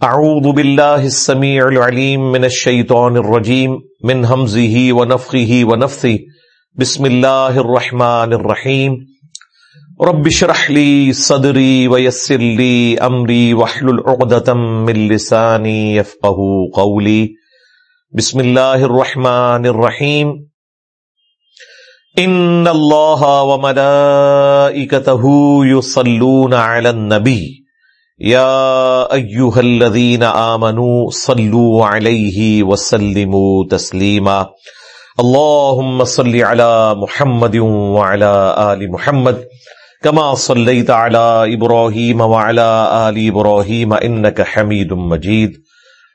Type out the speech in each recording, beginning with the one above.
اعوذ باللہ السمیع العلیم من الشیطان الرجیم من حمزه ونفخه ونفثه. بسم اللہ الرحمن الرحیم رب شرح لی صدری ویسر لی امری وحلل عقدتا من لسانی یفقہ قولی بسم اللہ الرحمن الرحیم ان اللہ وملائکته یصلون علی النبی یا ایوہ الذین آمنوا صلو علیہ وسلموا تسلیما اللہم صلی علی محمد وعلی آل محمد کما صلیت علی ابراہیم وعلی آل ابراہیم انک حمید مجید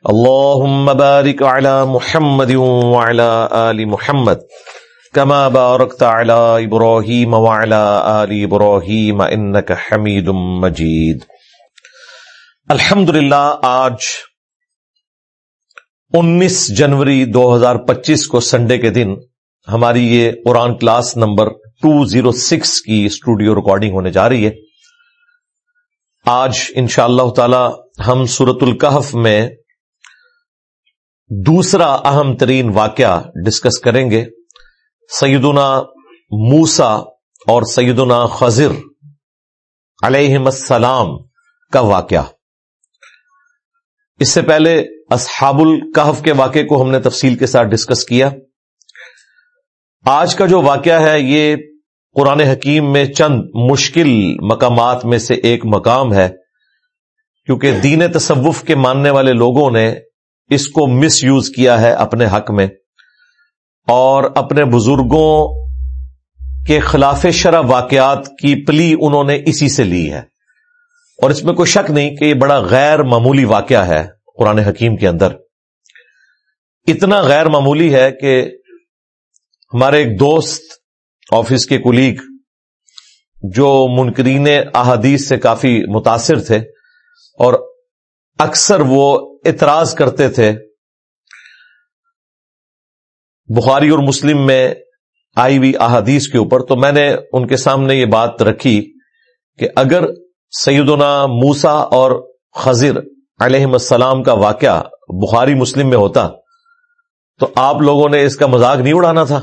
اللہم بارک علی محمد وعلی آل محمد کما بارکت علی ابراہیم وعلی آل ابراہیم انک حمید مجید الحمد للہ آج انیس جنوری دو ہزار پچیس کو سنڈے کے دن ہماری یہ Quran class number two zero six کی اسٹوڈیو ریکارڈنگ ہونے جا رہی ہے۔ آج ان شاء اللہ تعالی ہم سورت القحف میں دوسرا اہم ترین واقعہ ڈسکس کریں گے۔ سیدنا موسا اور سیدنا خضر علیہ السلام کا واقعہ۔ اس سے پہلے اصحاب القحف کے واقعے کو ہم نے تفصیل کے ساتھ ڈسکس کیا۔ آج کا جو واقعہ ہے، یہ قرآن حکیم میں چند مشکل مقامات میں سے ایک مقام ہے۔ کیونکہ دین تصوف کے ماننے والے لوگوں نے اس کو مس یوز کیا ہے اپنے حق میں۔ اور اپنے بزرگوں کے خلاف شرح واقعات کی پلی انہوں نے اسی سے لی ہے۔ اور اس میں کوئی شک نہیں کہ یہ بڑا غیر معمولی واقعہ ہے قرآن حکیم کے اندر۔ اتنا غیر معمولی ہے کہ ہمارے ایک دوست، آفس کے کلیگ جو منکرین احادیث سے کافی متاثر تھے اور اکثر وہ اعتراض کرتے تھے۔ بخاری اور مسلم میں آئی ہوئی احادیث کے اوپر تو میں نے ان کے سامنے یہ بات رکھی کہ اگر سیدنا موسا اور خضر علیہ السلام کا واقعہ بخاری مسلم میں ہوتا تو آپ لوگوں نے اس کا مذاق نہیں اڑانا تھا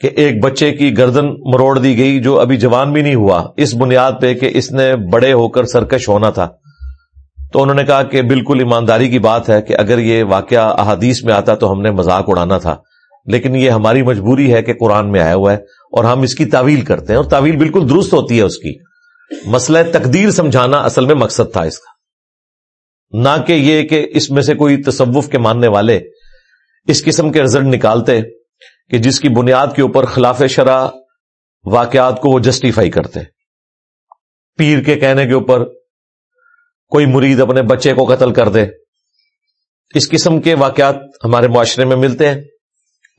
کہ ایک بچے کی گردن مروڑ دی گئی جو ابھی جوان بھی نہیں ہوا، اس بنیاد پہ کہ اس نے بڑے ہو کر سرکش ہونا تھا۔ تو انہوں نے کہا کہ بالکل ایمانداری کی بات ہے کہ اگر یہ واقعہ احادیث میں آتا تو ہم نے مذاق اڑانا تھا۔ لیکن یہ ہماری مجبوری ہے کہ قرآن میں آیا ہوا ہے اور ہم اس کی تعویل کرتے ہیں اور تعویل بالکل درست ہوتی ہے اس کی۔ مسئلہ تقدیر سمجھانا اصل میں مقصد تھا اس کا۔ نہ کہ یہ کہ اس میں سے کوئی تصوف کے ماننے والے اس قسم کے رزلٹ نکالتے کہ جس کی بنیاد کے اوپر خلاف شرح واقعات کو وہ جسٹیفائی کرتے۔ پیر کے کہنے کے اوپر کوئی مرید اپنے بچے کو قتل کر دے۔ اس قسم کے واقعات ہمارے معاشرے میں ملتے ہیں۔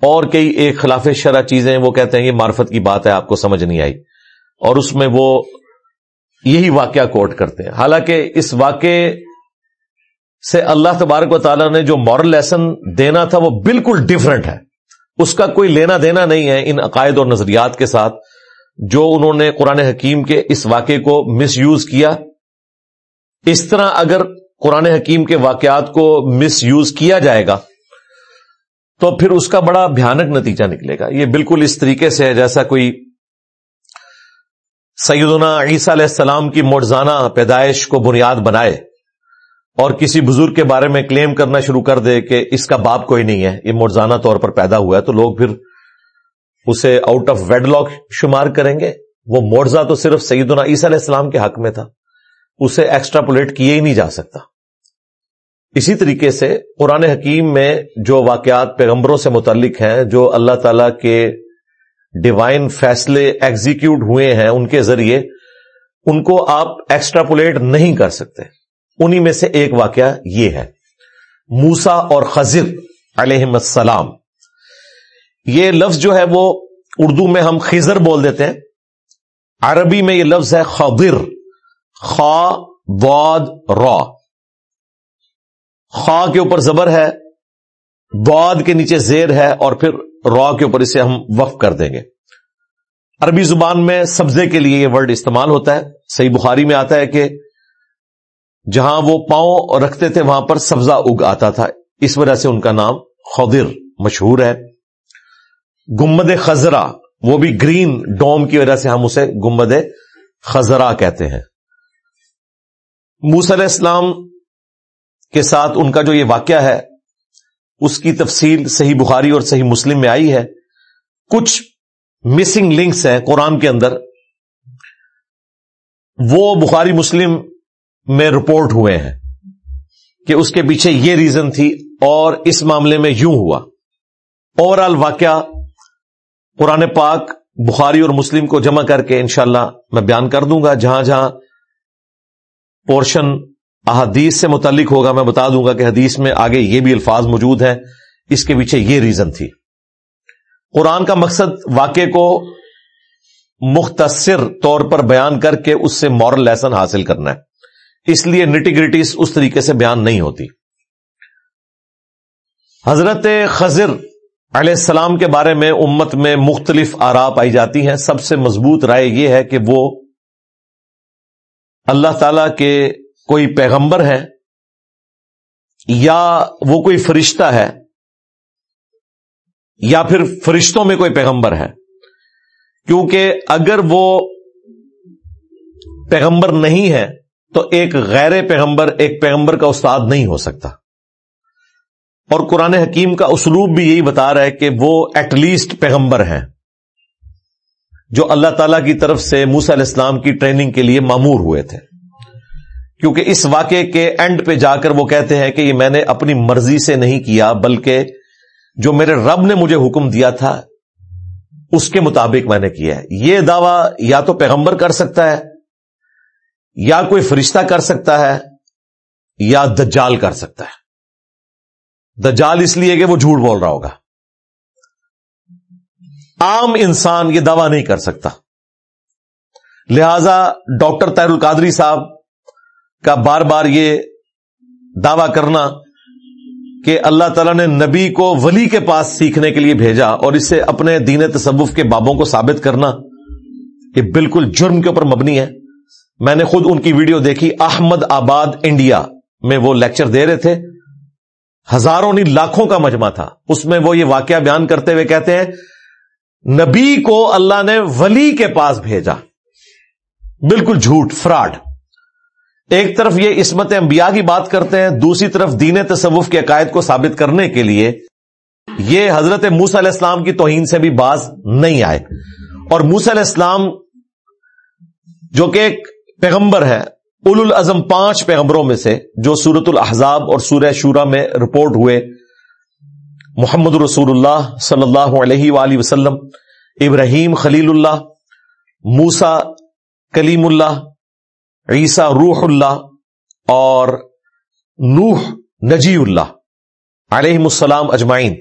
اور کئی ایک خلاف شرح چیزیں وہ کہتے ہیں یہ معرفت کی بات ہے، آپ کو سمجھ نہیں آئی۔ اور اس میں وہ یہی واقعہ کوٹ کرتے ہیں۔ حالانکہ اس واقعے سے اللہ تبارک و تعالیٰ نے جو مورل لیسن دینا تھا وہ بالکل ڈفرنٹ ہے۔ اس کا کوئی لینا دینا نہیں ہے ان عقائد اور نظریات کے ساتھ جو انہوں نے قرآن حکیم کے اس واقعے کو مس یوز کیا۔ اس طرح اگر قرآن حکیم کے واقعات کو مس یوز کیا جائے گا تو پھر اس کا بڑا بھیانک نتیجہ نکلے گا۔ یہ بالکل اس طریقے سے ہے جیسا کوئی سیدنا عیسیٰ علیہ السلام کی مرزانہ پیدائش کو بنیاد بنائے اور کسی بزرگ کے بارے میں کلیم کرنا شروع کر دے کہ اس کا باپ کوئی نہیں ہے، یہ مرزانہ طور پر پیدا ہوا ہے، تو لوگ پھر اسے آؤٹ آف ویڈ لاک شمار کریں گے۔ وہ مرزا تو صرف سیدنا عیسیٰ علیہ السلام کے حق میں تھا، اسے ایکسٹراپولیٹ کیے ہی نہیں جا سکتا۔ اسی طریقے سے قرآن حکیم میں جو واقعات پیغمبروں سے متعلق ہیں، جو اللہ تعالی کے ڈیوائن فیصلے ایگزیکیوٹ ہوئے ہیں ان کے ذریعے، ان کو آپ ایکسٹراپولیٹ نہیں کر سکتے۔ انہی میں سے ایک واقعہ یہ ہے۔ موسا اور خزر علیہ السلام۔ یہ لفظ جو ہے وہ اردو میں ہم خزر بول دیتے ہیں۔ عربی میں یہ لفظ ہے خبر خا، واد، را۔ خا کے اوپر زبر ہے۔ واد کے نیچے زیر ہے اور پھر را کے اوپر اسے ہم وقف کر دیں گے۔ عربی زبان میں سبزے کے لیے یہ ورڈ استعمال ہوتا ہے۔ صحیح بخاری میں آتا ہے کہ جہاں وہ پاؤں رکھتے تھے وہاں پر سبزہ اگ آتا تھا۔ اس وجہ سے ان کا نام خدر مشہور ہے۔ گمد خزرا وہ بھی گرین ڈوم کی وجہ سے ہم اسے گمد خزرا کہتے ہیں۔ علیہ السلام کے ساتھ ان کا جو یہ واقعہ ہے اس کی تفصیل صحیح بخاری اور صحیح مسلم میں آئی ہے۔ کچھ مسنگ لنکس ہیں قرآن کے اندر۔ وہ بخاری مسلم میں رپورٹ ہوئے ہیں کہ اس کے پیچھے یہ ریزن تھی اور اس معاملے میں یوں ہوا۔ اوور آل واقعہ قرآن پاک بخاری اور مسلم کو جمع کر کے انشاءاللہ میں بیان کر دوں گا۔ جہاں جہاں پورشن احادیث سے متعلق ہوگا، میں بتا دوں گا کہ حدیث میں آگے یہ بھی الفاظ موجود ہیں۔ اس کے پیچھے یہ ریزن تھی۔ قرآن کا مقصد واقع کو مختصر طور پر بیان کر کے اس سے مورل لیسن حاصل کرنا ہے۔ اس لیے نٹیگریٹیز اس طریقے سے بیان نہیں ہوتی۔ حضرت خضر علیہ السلام کے بارے میں امت میں مختلف آرا پائی جاتی ہیں۔ سب سے مضبوط رائے یہ ہے کہ وہ اللہ تعالی کے کوئی پیغمبر ہے یا وہ کوئی فرشتہ ہے یا پھر فرشتوں میں کوئی پیغمبر ہے؟ کیونکہ اگر وہ پیغمبر نہیں ہے تو ایک غیر پیغمبر، ایک پیغمبر کا استاد نہیں ہو سکتا۔ اور قرآن حکیم کا اسلوب بھی یہی بتا رہا ہے کہ وہ ایٹ لیسٹ پیغمبر ہیں، جو اللہ تعالی کی طرف سے موسا علیہ السلام کی ٹریننگ کے لیے معمور ہوئے تھے۔ کیونکہ اس واقعے کے اینڈ پہ جا کر وہ کہتے ہیں کہ یہ میں نے اپنی مرضی سے نہیں کیا، بلکہ جو میرے رب نے مجھے حکم دیا تھا، اس کے مطابق میں نے کیا ہے۔ یہ دعویٰ یا تو پیغمبر کر سکتا ہے، یا کوئی فرشتہ کر سکتا ہے، یا دجال کر سکتا ہے۔ دجال اس لیے کہ وہ جھوٹ بول رہا ہوگا۔ عام انسان یہ دعویٰ نہیں کر سکتا۔ لہذا ڈاکٹر تیر القادری صاحب کا بار بار یہ دعوی کرنا کہ اللہ تعالیٰ نے نبی کو ولی کے پاس سیکھنے کے لیے بھیجا اور اسے اپنے دین تصوف کے بابوں کو ثابت کرنا یہ بالکل جرم کے اوپر مبنی ہے۔ میں نے خود ان کی ویڈیو دیکھی، احمد آباد انڈیا میں وہ لیکچر دے رہے تھے۔ ہزاروں نہیں، لاکھوں کا مجمع تھا۔ اس میں وہ یہ واقعہ بیان کرتے ہوئے کہتے ہیں، نبی کو اللہ نے ولی کے پاس بھیجا۔ بالکل جھوٹ، فراڈ۔ ایک طرف یہ عصمت انبیاء کی بات کرتے ہیں، دوسری طرف دین تصوف کے عقائد کو ثابت کرنے کے لیے یہ حضرت موس علیہ السلام کی توہین سے بھی باز نہیں آئے۔ اور موس علیہ السلام جو کہ ایک پیغمبر ہے اول الازم پانچ پیغمبروں میں سے، جو سورت الحضاب اور سورہ شورا میں رپورٹ ہوئے۔ محمد رسول اللہ صلی اللہ علیہ وآلہ وسلم، ابراہیم خلیل اللہ موسا کلیم اللہ عیسیٰ روح اللہ اور نوح نجی اللہ علیہ السلام اجمائین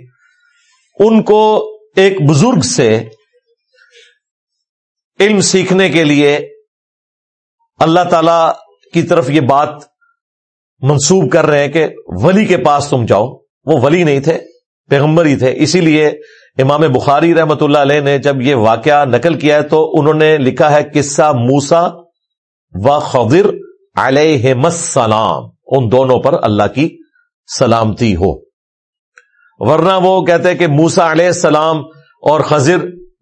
ان کو ایک بزرگ سے علم سیکھنے کے لیے اللہ تعالی کی طرف یہ بات منسوب کر رہے ہیں کہ ولی کے پاس تم جاؤ۔ وہ ولی نہیں تھے، پیغمبر ہی تھے۔ اسی لیے امام بخاری رحمت اللہ علیہ نے جب یہ واقعہ نقل کیا ہے تو انہوں نے لکھا ہے قصہ موسا و خضر علیہ السلام ان دونوں پر اللہ کی سلامتی ہو۔ ورنہ وہ کہتے کہ موسا علیہ السلام اور خضر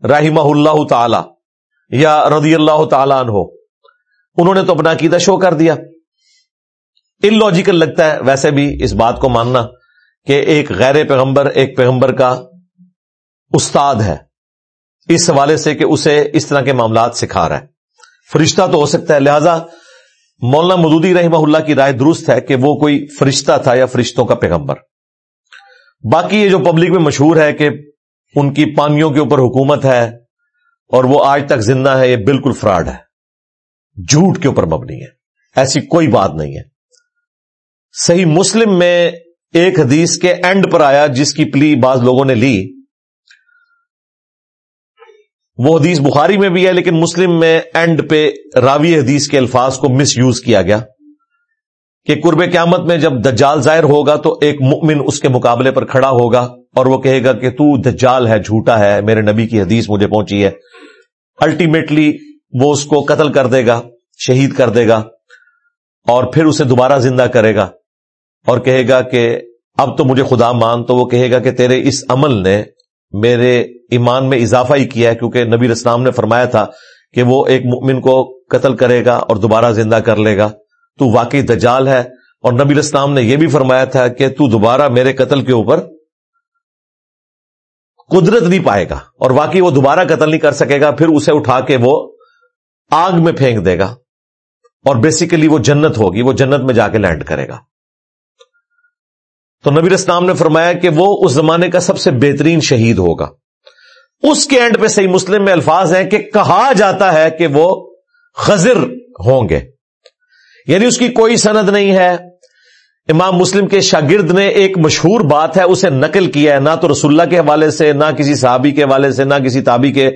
رحمہ اللہ تعالی یا رضی اللہ تعالیٰ عنہ، انہوں نے تو اپنا عقیدہ شو کر دیا۔ ان لاجیکل لگتا ہے، ویسے بھی اس بات کو ماننا کہ ایک غیر پیغمبر، ایک پیغمبر کا استاد ہے۔ اس حوالے سے کہ اسے اس طرح کے معاملات سکھا رہا ہے۔ فرشتہ تو ہو سکتا ہے، لہذا مولانا مدودی رحمہ اللہ کی رائے درست ہے کہ وہ کوئی فرشتہ تھا یا فرشتوں کا پیغمبر۔ باقی یہ جو پبلک میں مشہور ہے کہ ان کی پانیوں کے اوپر حکومت ہے اور وہ آج تک زندہ ہے، یہ بالکل فراڈ ہے۔ جھوٹ کے اوپر مبنی ہے۔ ایسی کوئی بات نہیں ہے۔ صحیح مسلم میں ایک حدیث کے اینڈ پر آیا جس کی پلی بعض لوگوں نے لی۔ وہ حدیث بخاری میں بھی ہے، لیکن مسلم میں اینڈ پہ راوی حدیث کے الفاظ کو مس یوز کیا گیا کہ قرب قیامت میں جب دجال ظاہر ہوگا تو ایک مؤمن اس کے مقابلے پر کھڑا ہوگا اور وہ کہے گا کہ تو دجال ہے، جھوٹا ہے، میرے نبی کی حدیث مجھے پہنچی ہے۔ الٹیمیٹلی وہ اس کو قتل کر دے گا، شہید کر دے گا اور پھر اسے دوبارہ زندہ کرے گا اور کہے گا کہ اب تو مجھے خدا مان، تو وہ کہے گا کہ تیرے اس عمل نے میرے ایمان میں اضافہ ہی کیا ہے، کیونکہ نبی اسلام نے فرمایا تھا کہ وہ ایک مؤمن کو قتل کرے گا اور دوبارہ زندہ کر لے گا۔ تو واقعی دجال ہے۔ اور نبی اسلام نے یہ بھی فرمایا تھا کہ تو دوبارہ میرے قتل کے اوپر قدرت نہیں پائے گا۔ اور واقعی وہ دوبارہ قتل نہیں کر سکے گا، پھر اسے اٹھا کے وہ آگ میں پھینک دے گا۔ اور بیسیکلی وہ جنت ہوگی، وہ جنت میں جا کے لینڈ کرے گا۔ تو نبی اسلام نے فرمایا کہ وہ اس زمانے کا سب سے بہترین شہید ہوگا۔ اس کے اینڈ پہ صحیح مسلم میں الفاظ ہیں کہ کہا جاتا ہے کہ وہ خزر ہوں گے۔ یعنی اس کی کوئی سند نہیں ہے۔ امام مسلم کے شاگرد نے ایک مشہور بات ہے، اسے نقل کیا ہے، نہ تو رسول اللہ کے حوالے سے، نہ کسی صحابی کے حوالے سے، نہ کسی تابی کے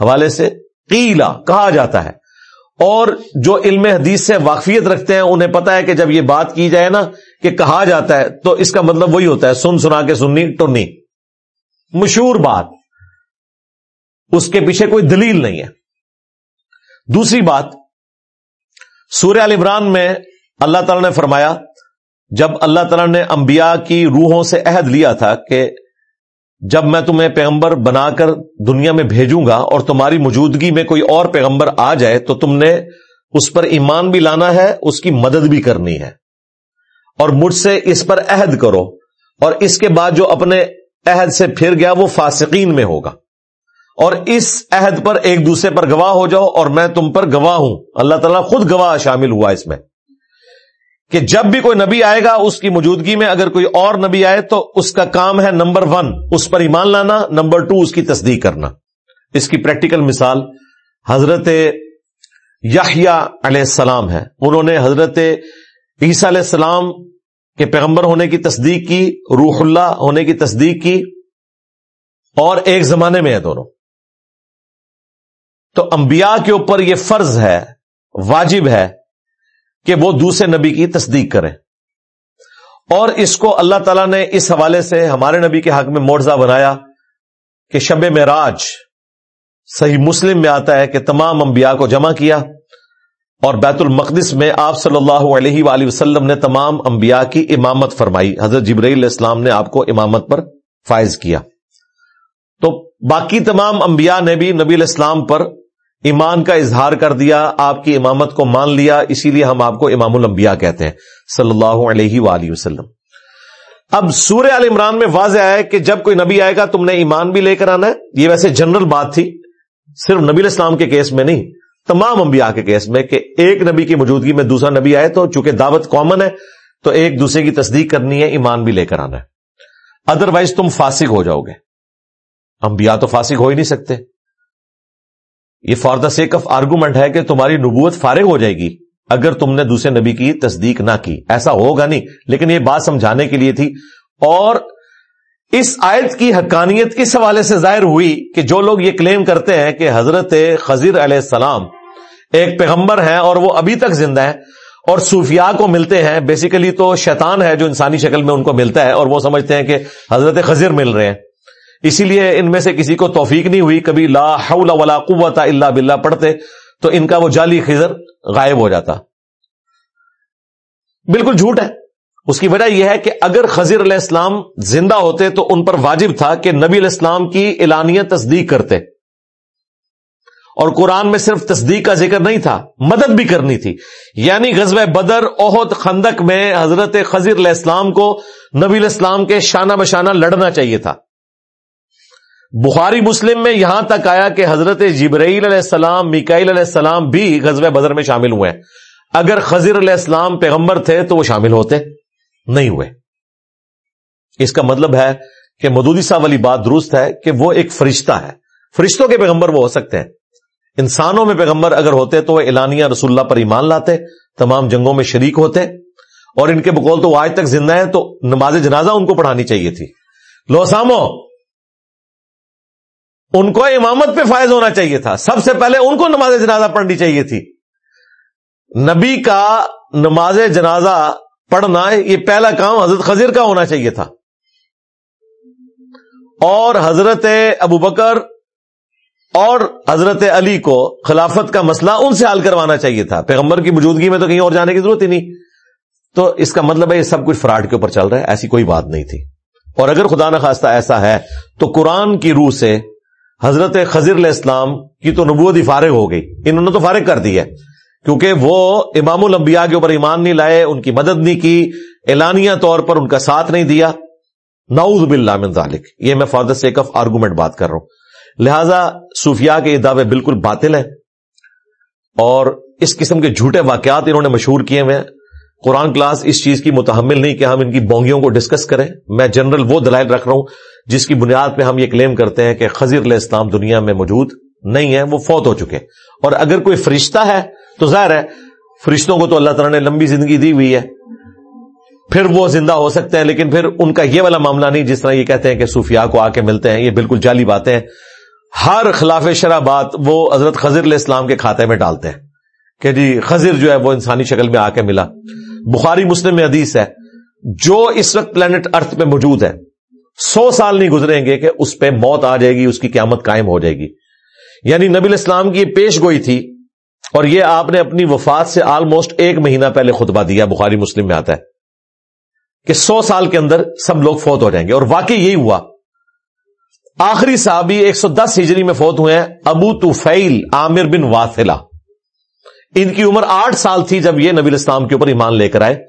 حوالے سے۔ قیلا کہا جاتا ہے۔ اور جو علم حدیث سے واقفیت رکھتے ہیں، انہیں پتا ہے کہ جب یہ بات کی جائے نا کہ کہا جاتا ہے، تو اس کا مطلب وہی ہوتا ہے، سن سنا کے سننی ٹنی۔ مشہور بات، اس کے پیچھے کوئی دلیل نہیں ہے۔ دوسری بات سوریہ عمران میں اللہ تعالی نے فرمایا، جب اللہ تعالیٰ نے انبیاء کی روحوں سے عہد لیا تھا کہ جب میں تمہیں پیغمبر بنا کر دنیا میں بھیجوں گا اور تمہاری موجودگی میں کوئی اور پیغمبر آ جائے، تو تم نے اس پر ایمان بھی لانا ہے، اس کی مدد بھی کرنی ہے۔ اور مجھ سے اس پر عہد کرو، اور اس کے بعد جو اپنے عہد سے پھر گیا وہ فاسقین میں ہوگا۔ اور اس عہد پر ایک دوسرے پر گواہ ہو جاؤ، اور میں تم پر گواہ ہوں۔ اللہ تعالیٰ خود گواہ شامل ہوا اس میں۔ کہ جب بھی کوئی نبی آئے گا، اس کی موجودگی میں اگر کوئی اور نبی آئے تو اس کا کام ہے نمبر ون، اس پر ایمان لانا، نمبر ٹو، اس کی تصدیق کرنا۔ اس کی پریکٹیکل مثال حضرت یاہیا علیہ السلام ہے۔ انہوں نے حضرت عیسیٰ علیہ السلام کے پیغمبر ہونے کی تصدیق کی، روح اللہ ہونے کی تصدیق کی، اور ایک زمانے میں ہے دونوں۔ تو انبیاء کے اوپر یہ فرض ہے، واجب ہے کہ وہ دوسرے نبی کی تصدیق کریں۔ اور اس کو اللہ تعالیٰ نے اس حوالے سے ہمارے نبی کے حق میں موڑزہ بنایا کہ شب معراج، صحیح مسلم میں آتا ہے کہ تمام انبیاء کو جمع کیا۔ اور بیت المقدس میں آپ صلی اللہ علیہ وآلہ وسلم نے تمام انبیاء کی امامت فرمائی۔ حضرت جبرائیل علیہ السلام نے آپ کو امامت پر فائز کیا۔ تو باقی تمام انبیاء نے بھی نبی علیہ السلام پر ایمان کا اظہار کر دیا، آپ کی امامت کو مان لیا، اسی لیے ہم آپ کو امام الانبیاء کہتے ہیں، صلی اللہ علیہ وآلہ وسلم۔ اب سورہ عال عمران میں واضح ہے کہ جب کوئی نبی آئے گا، تم نے ایمان بھی لے کر آنا ہے۔ یہ ویسے جنرل بات تھی، صرف نبی الاسلام کے کیس میں نہیں۔ تمام انبیاء کے کیس میں کہ ایک نبی کی موجودگی میں دوسرا نبی آئے تو چونکہ دعوت کامن ہے، تو ایک دوسرے کی تصدیق کرنی ہے، ایمان بھی لے کر آنا ہے۔ ادر وائز تم فاسق ہو جاؤ گے۔ انبیاء تو فاسق ہو ہی نہیں سکتے۔ یہ for the sake of argument ہے کہ تمہاری نبوت فارغ ہو جائے گی۔ اگر تم نے دوسرے نبی کی تصدیق نہ کی، ایسا ہوگا نہیں۔ لیکن یہ بات سمجھانے کے لیے تھی۔ اور اس آیت کی حقانیت کس حوالے سے ظاہر ہوئی کہ جو لوگ یہ کلیم کرتے ہیں کہ حضرت خزیر علیہ السلام ایک پیغمبر ہیں اور وہ ابھی تک زندہ ہے اور صوفیاء کو ملتے ہیں بیسیکلی تو شیطان ہے جو انسانی شکل میں ان کو ملتا ہے اور وہ سمجھتے ہیں کہ حضرت خزیر مل رہے ہیں۔ اسی لیے ان میں سے کسی کو توفیق نہیں ہوئی، کبھی لا حول ولا قوت الا باللہ پڑھتے تو ان کا وہ جعلی خزر غائب ہو جاتا۔ بالکل جھوٹ ہے۔ اس کی وجہ یہ ہے کہ اگر خزیر علیہ السلام زندہ ہوتے تو ان پر واجب تھا کہ نبی علیہ السلام کی اعلانیہ تصدیق کرتے۔ اور قرآن میں صرف تصدیق کا ذکر نہیں تھا، مدد بھی کرنی تھی۔ یعنی غزب بدر عہد خندق میں حضرت خضر علیہ السلام کو، نبی الاسلام کے شانہ بشانہ لڑنا چاہیے تھا۔ بخاری مسلم میں یہاں تک آیا کہ حضرت جبرائیل علیہ السلام، میکائیل علیہ السلام بھی غزب بدر میں شامل ہوئے۔ اگر خضر علیہ السلام پیغمبر تھے تو وہ شامل ہوتے، نہیں ہوئے۔ اس کا مطلب ہے کہ مدودی صاحب والی بات درست ہے کہ وہ ایک فرشتہ ہے۔ فرشتوں کے پیغمبر وہ ہو سکتے ہیں۔ انسانوں میں پیغمبر اگر ہوتے تو وہ اعلانیہ رسول اللہ پر ایمان لاتے، تمام جنگوں میں شریک ہوتے۔ اور ان کے بقول تو وہ آج تک زندہ ہے تو نماز جنازہ ان کو پڑھانی چاہیے تھی۔ لو سامو، ان کو امامت پہ فائز ہونا چاہیے تھا۔ سب سے پہلے ان کو نماز جنازہ پڑھنی چاہیے تھی۔ نبی کا نماز جنازہ پڑھنا یہ پہلا کام حضرت خزیر کا ہونا چاہیے تھا۔ اور حضرت ابو بکر اور حضرت علی کو خلافت کا مسئلہ ان سے حل کروانا چاہیے تھا۔ پیغمبر کی موجودگی میں تو کہیں اور جانے کی ضرورت ہی نہیں۔ تو اس کا مطلب ہے یہ سب کچھ فراڈ کے اوپر چل رہا ہے، ایسی کوئی بات نہیں تھی۔ اور اگر خدا نخواستہ ایسا ہے، تو قرآن کی روح سے حضرت خضر علیہ السلام کی تو نبوت ہی فارغ ہو گئی۔ انہوں نے تو فارغ کر دی ہے۔ کیونکہ وہ امام الانبیاء کے اوپر ایمان نہیں لائے، ان کی مدد نہیں کی، اعلانیہ طور پر ان کا ساتھ نہیں دیا۔ نعوذ باللہ من ذالک۔ یہ میں فادر سیک آف آرگومنٹ بات کر رہا ہوں۔ لہذا صوفیاء کے یہ دعوے بالکل باطل ہیں اور اس قسم کے جھوٹے واقعات انہوں نے مشہور کیے ہوئے قرآن کلاس اس چیز کی متحمل نہیں کہ ہم ان کی بونگیوں کو ڈسکس کریں۔ میں جنرل وہ دلائل رکھ رہا ہوں جس کی بنیاد پہ ہم یہ کلیم کرتے ہیں کہ خزیر علیہ السلام دنیا میں موجود نہیں ہے وہ فوت ہو چکے اور اگر کوئی فرشتہ ہے تو ظاہر ہے، فرشتوں کو تو اللہ تعالیٰ نے لمبی زندگی دی ہوئی ہے۔ پھر وہ زندہ ہو سکتے ہیں، لیکن پھر ان کا یہ والا معاملہ نہیں جس طرح یہ کہتے ہیں کہ صوفیاء کو آ کے ملتے ہیں، یہ بالکل جعلی باتیں ہیں۔ ہر خلاف شرح بات وہ حضرت خضر علیہ السلام کے کھاتے میں ڈالتے ہیں کہ جی خضر جو ہے وہ انسانی شکل میں آ کے ملا۔ بخاری مسلم میں حدیث ہے، جو اس وقت پلانٹ ارتھ پہ موجود ہے، سو سال نہیں گزریں گے کہ اس پہ موت آ جائے گی، اس کی قیامت قائم ہو جائے گی۔ یعنی نبی الاسلام کی پیش گوئی تھی اور یہ آپ نے اپنی وفات سے آلموسٹ ایک مہینہ پہلے خطبہ دیا، بخاری مسلم میں آتا ہے کہ سو سال کے اندر سب لوگ فوت ہو جائیں گے۔ اور واقعی یہی ہوا۔ آخری صحابی ایک سو دس ہجری میں فوت ہوئے ہیں، ابو توفیل عامر بن واثلہ۔ ان کی عمر آٹھ سال تھی جب یہ نبی اسلام کے اوپر ایمان لے کر آئے۔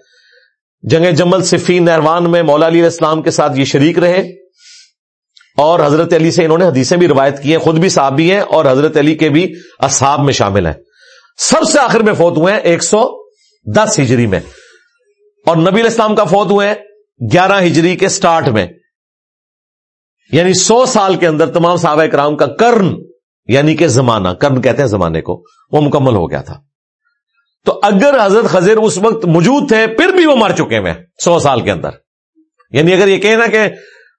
جنگ جمل صفی نہروان میں مولا علی اسلام کے ساتھ یہ شریک رہے۔ اور حضرت علی سے انہوں نے حدیثیں بھی روایت کی ہیں، خود بھی صحابی ہیں اور حضرت علی کے بھی اصحاب میں شامل ہیں۔ سب سے آخر میں فوت ہوئے ہیں ایک سو دس ہجری میں۔ اور نبی اسلام کا فوت ہوئے گیارہ ہجری کے سٹارٹ میں۔ یعنی سو سال کے اندر تمام صحابہ کرام کا کرن یعنی کہ زمانہ کرن کہتے ہیں زمانے کو، وہ مکمل ہو گیا تھا۔ تو اگر حضرت خزیر اس وقت موجود تھے، پھر بھی وہ مر چکے ہیں، سو سال کے اندر۔ یعنی اگر یہ کہنا کہ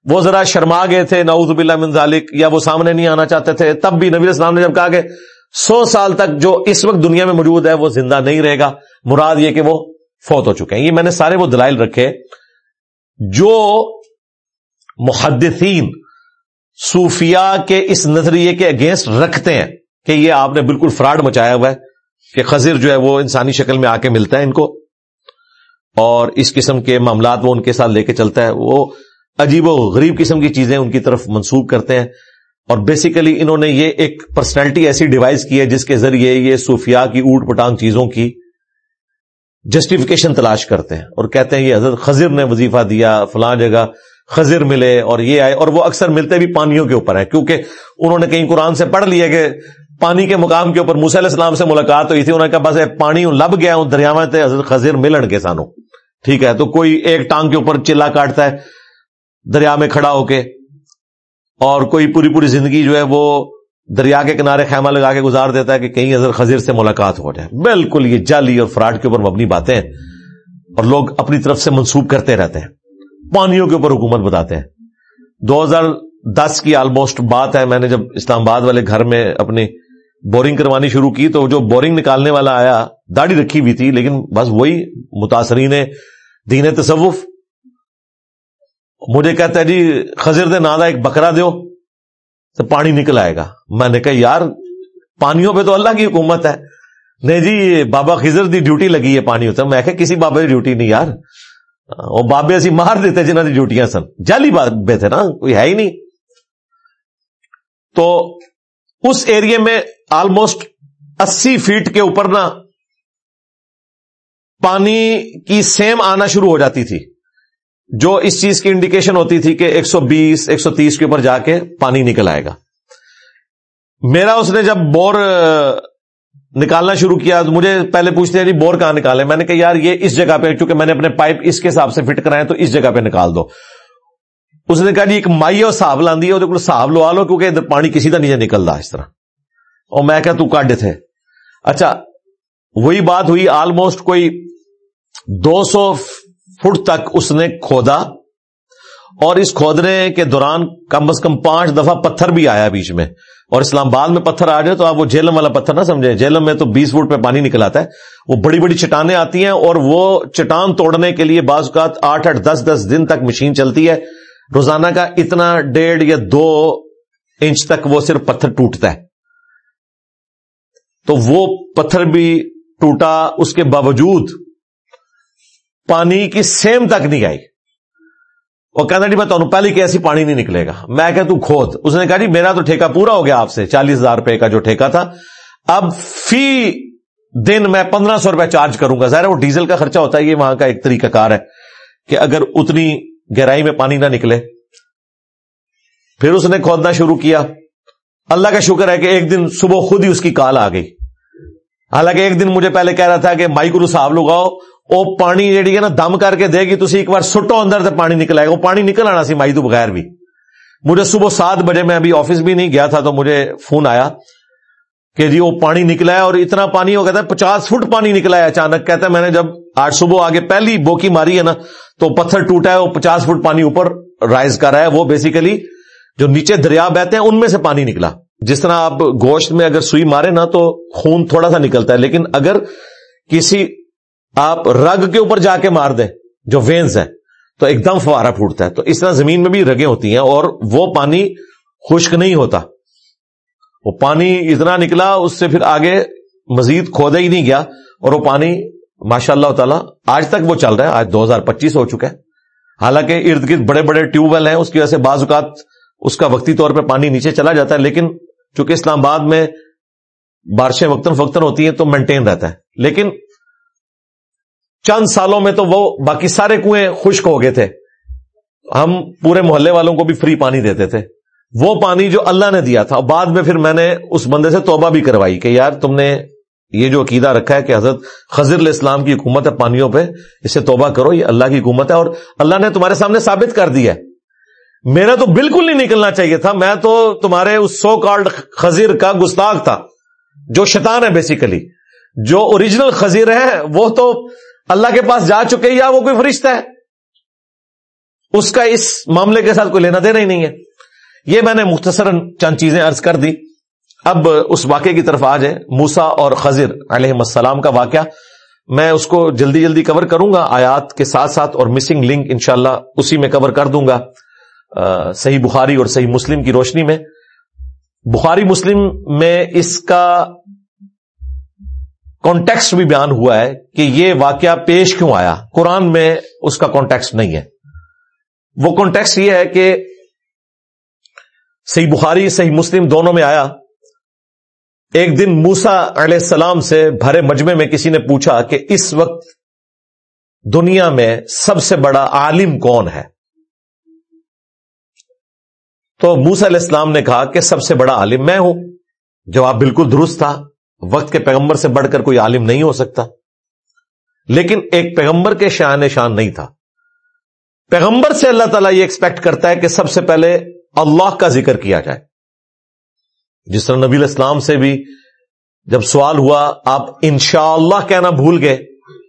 وہ ذرا شرما گئے تھے، نعوذ باللہ من ذالک، یا وہ سامنے نہیں آنا چاہتے تھے، تب بھی نبی اسلام نے جب کہا کہ سو سال تک جو اس وقت دنیا میں موجود ہے، وہ زندہ نہیں رہے گا۔ مراد یہ کہ وہ فوت ہو چکے ہیں۔ یہ میں نے سارے وہ دلائل رکھے جو محدثین صوفیاء کے اس نظریے کے اگینسٹ رکھتے ہیں کہ یہ آپ نے بالکل فراڈ مچایا ہوا ہے، کہ خزر جو ہے وہ انسانی شکل میں آ کے ملتا ہے ان کو، اور اس قسم کے معاملات وہ ان کے ساتھ لے کے چلتا ہے۔ وہ عجیب و غریب قسم کی چیزیں ان کی طرف منسوخ کرتے ہیں۔ اور بیسیکلی انہوں نے یہ ایک پرسنالٹی ایسی ڈیوائز کی ہے جس کے ذریعے یہ صوفیاء کی اوٹ پٹانگ چیزوں کی جسٹیفیکیشن تلاش کرتے ہیں۔ اور کہتے ہیں یہ حضرت خزر نے وظیفہ دیا، فلاں جگہ خزر ملے اور یہ آئے اور وہ اکثر ملتے بھی پانیوں کے اوپر ہیں، کیونکہ انہوں نے کہیں قرآن سے پڑھ لیا کہ پانی کے مقام کے اوپر علیہ السلام سے ملاقات ہوئی تھی، انہوں نے کہا بس پانی لب گیا ہوں دریا میں حضرت خزر ملن کے سانو۔ ٹھیک ہے، تو کوئی ایک ٹانگ کے اوپر چلا کاٹتا ہے، دریا میں کھڑا ہو کے، اور کوئی پوری پوری زندگی جو ہے وہ دریا کے کنارے خیمہ لگا کے گزار دیتا ہے کہ کہیں حضرت خزیر سے ملاقات ہو جائے۔ بالکل یہ جعلی اور فراڈ کے اوپر مبنی باتیں اور لوگ اپنی طرف سے منسوخ کرتے رہتے ہیں۔ پانیوں کے اوپر حکومت بتاتے ہیں۔ دو ہزار دس کی آلموسٹ بات ہے، میں نے جب اسلام آباد والے گھر میں اپنی بورنگ کروانی شروع کی تو جو بورنگ نکالنے والا آیا، داڑھی رکھی ہوئی تھی، لیکن بس وہی متاثرین دین تصوف۔ مجھے کہتا ہے جی خزر دے نادا ایک بکرا دو تو پانی نکل آئے گا۔ میں نے کہا، یار، پانیوں پہ تو اللہ کی حکومت ہے۔ نہیں جی بابا خزر دی ڈیوٹی لگی ہے پانی ہوتا میں کہ کسی بابا کی ڈیوٹی نہیں یار۔ وہ بابے اسی مار دیتے جنہوں کی ڈیوٹیاں سن جالی بابے تھے نا کوئی ہے ہی نہیں تو اس ایریے میں آلموسٹ اسی فیٹ کے اوپر نا پانی کی سیم آنا شروع ہو جاتی تھی جو اس چیز کی انڈیکیشن ہوتی تھی کہ ایک سو بیس ایک سو تیس کے اوپر جا کے پانی نکل آئے گا میرا اس نے جب بور نکالنا شروع کیا تو مجھے پہلے پوچھتے ہیں جی بور کہاں نکالے؟ میں نے کہا، یار، یہ اس جگہ پہ، چونکہ میں نے اپنے پائپ اس کے حساب سے فٹ کرائے تو اس جگہ پہ نکال دو۔ اس نے کہا جی ایک مائی اور صاحب لاندی ہے، وہ صاحب لوا لو، کیونکہ ادھر پانی کسی کا نہیں نکل رہا اس طرح۔ اور میں کہا، تو کاڈ تھے۔ اچھا وہی بات ہوئی آلموسٹ کوئی دو سو فٹ تک اس نے کھودا۔ اور اس کھودنے کے دوران کم از کم پانچ دفعہ پتھر بھی آیا بیچ میں۔ اور اسلام آباد میں پتھر آ جائے تو آپ وہ جیلم والا پتھر نہ سمجھے جیلم میں تو بیس فٹ پہ پانی نکل آتا ہے۔ وہ بڑی بڑی چٹانیں آتی ہیں اور وہ چٹان توڑنے کے لیے بعض اوقات آٹھ آٹھ دس دس دن تک مشین چلتی ہے۔ روزانہ کا اتنا ڈیڑھ یا دو انچ تک وہ صرف پتھر ٹوٹتا ہے۔ تو وہ پتھر بھی ٹوٹا، اس کے باوجود پانی کی سیم تک نہیں آئی۔ وہ کہنا جی میں تمہیں پہلے کہ ایسی پانی نہیں نکلے گا. میں کہ تو کھود. اس نے کہا جی میرا تو ٹھیکہ پورا ہو گیا آپ سے، چالیس ہزار روپے کا جو ٹھیکہ تھا۔ اب فی دن میں پندرہ سو روپے چارج کروں گا۔ ظاہر وہ ڈیزل کا خرچہ ہوتا ہے، یہ وہاں کا ایک طریقہ کار ہے کہ اگر اتنی گہرائی میں پانی نہ نکلے۔ پھر اس نے کھودنا شروع کیا۔ اللہ کا شکر ہے کہ ایک دن صبح خود ہی اس کی کال آ گئی۔ حالانکہ ایک دن مجھے پہلے کہہ رہا تھا کہ مائی گرو صاحب، لوگ آؤ۔ وہ پانی جیڑی ہے نا دم کر کے دے گی تھی ایک بار سٹو اندر سے پانی نکل آئے گا وہ پانی نکل آنا سی مائی تو بغیر بھی مجھے صبح سات بجے میں ابھی آفس بھی نہیں گیا تھا تو مجھے فون آیا کہ جی وہ پانی نکلا ہے اور اتنا پانی وہ کہتا ہے پچاس فٹ پانی نکلا ہے اچانک کہتا ہے میں نے جب آج صبح آگے پہلی بوکی ماری ہے نا تو پتھر ٹوٹا ہے وہ پچاس فٹ پانی اوپر رائز کر رہا ہے وہ بیسیکلی جو نیچے دریا بہتے ہیں ان میں سے پانی نکلا جس طرح آپ گوشت میں اگر سوئی مارے نا تو خون تھوڑا سا نکلتا ہے لیکن اگر کسی آپ رگ کے اوپر جا کے مار دیں، جو وینز ہے تو ایک دم فوارا پھوٹتا ہے۔ تو اس طرح زمین میں بھی رگیں ہوتی ہیں اور وہ پانی خشک نہیں ہوتا۔ وہ پانی اتنا نکلا، اس سے پھر آگے مزید کھودا ہی نہیں گیا۔ اور وہ پانی ماشاء اللہ تعالی، آج تک وہ چل رہا ہے۔ آج دو ہزار پچیس ہو چکا ہے۔ حالانکہ ارد گرد بڑے بڑے ٹیوب ویل ہیں، اس کی وجہ سے بعض اوقات اس کا وقتی طور پہ پانی نیچے چلا جاتا ہے۔ لیکن چونکہ اسلام آباد میں بارشیں وقتاً فوقتاً ہوتی ہیں، تو مینٹین رہتا ہے۔ لیکن چند سالوں میں تو وہ باقی سارے کنویں خشک ہو گئے تھے۔ ہم پورے محلے والوں کو بھی فری پانی دیتے تھے۔ وہ پانی جو اللہ نے دیا تھا، بعد میں پھر میں نے اس بندے سے توبہ بھی کروائی کہ یار تم نے یہ جو عقیدہ رکھا ہے کہ حضرت خضر الاسلام کی حکومت ہے پانیوں پہ، اسے توبہ کرو، یہ اللہ کی حکومت ہے اور اللہ نے تمہارے سامنے ثابت کر دیا میرا تو بالکل نہیں نکلنا چاہیے تھا، میں تو تمہارے اس سو کارڈ خزیر کا گستاخ تھا، جو شیطان ہے بیسیکلی جو اوریجنل خزیر ہے، وہ تو اللہ کے پاس جا چکے یا وہ کوئی فرشتہ ہے؟ اس کا اس معاملے کے ساتھ کوئی لینا دینا ہی نہیں ہے۔ یہ میں نے مختصر چند چیزیں ارض کر دی۔ اب اس واقعے کی طرف آ جائیں۔ موسا اور خضر علیہ السلام کا واقعہ۔ میں اس کو جلدی جلدی کور کروں گا۔ آیات کے ساتھ ساتھ اور مسنگ لنک انشاءاللہ اسی میں کور کر دوں گا۔ صحیح بخاری اور صحیح مسلم کی روشنی میں۔ بخاری مسلم میں اس کا کانٹیکس بھی بیان ہوا ہے کہ یہ واقعہ پیش کیوں آیا؟ قرآن میں اس کا کانٹیکس نہیں ہے۔ وہ کانٹیکس یہ ہے کہ صحیح بخاری، صحیح مسلم دونوں میں آیا۔ ایک دن موسا علیہ السلام سے بھرے مجمے میں کسی نے پوچھا کہ اس وقت دنیا میں سب سے بڑا عالم کون ہے؟ تو موسا علیہ السلام نے کہا کہ سب سے بڑا عالم میں ہوں۔ جواب بالکل درست تھا۔ وقت کے پیغمبر سے بڑھ کر کوئی عالم نہیں ہو سکتا۔ لیکن ایک پیغمبر کے شان شان نہیں تھا۔ پیغمبر سے اللہ تعالیٰ یہ ایکسپیکٹ کرتا ہے کہ سب سے پہلے اللہ کا ذکر کیا جائے۔ جس طرح نبی الاسلام سے بھی جب سوال ہوا، آپ انشاءاللہ اللہ کہنا بھول گئے،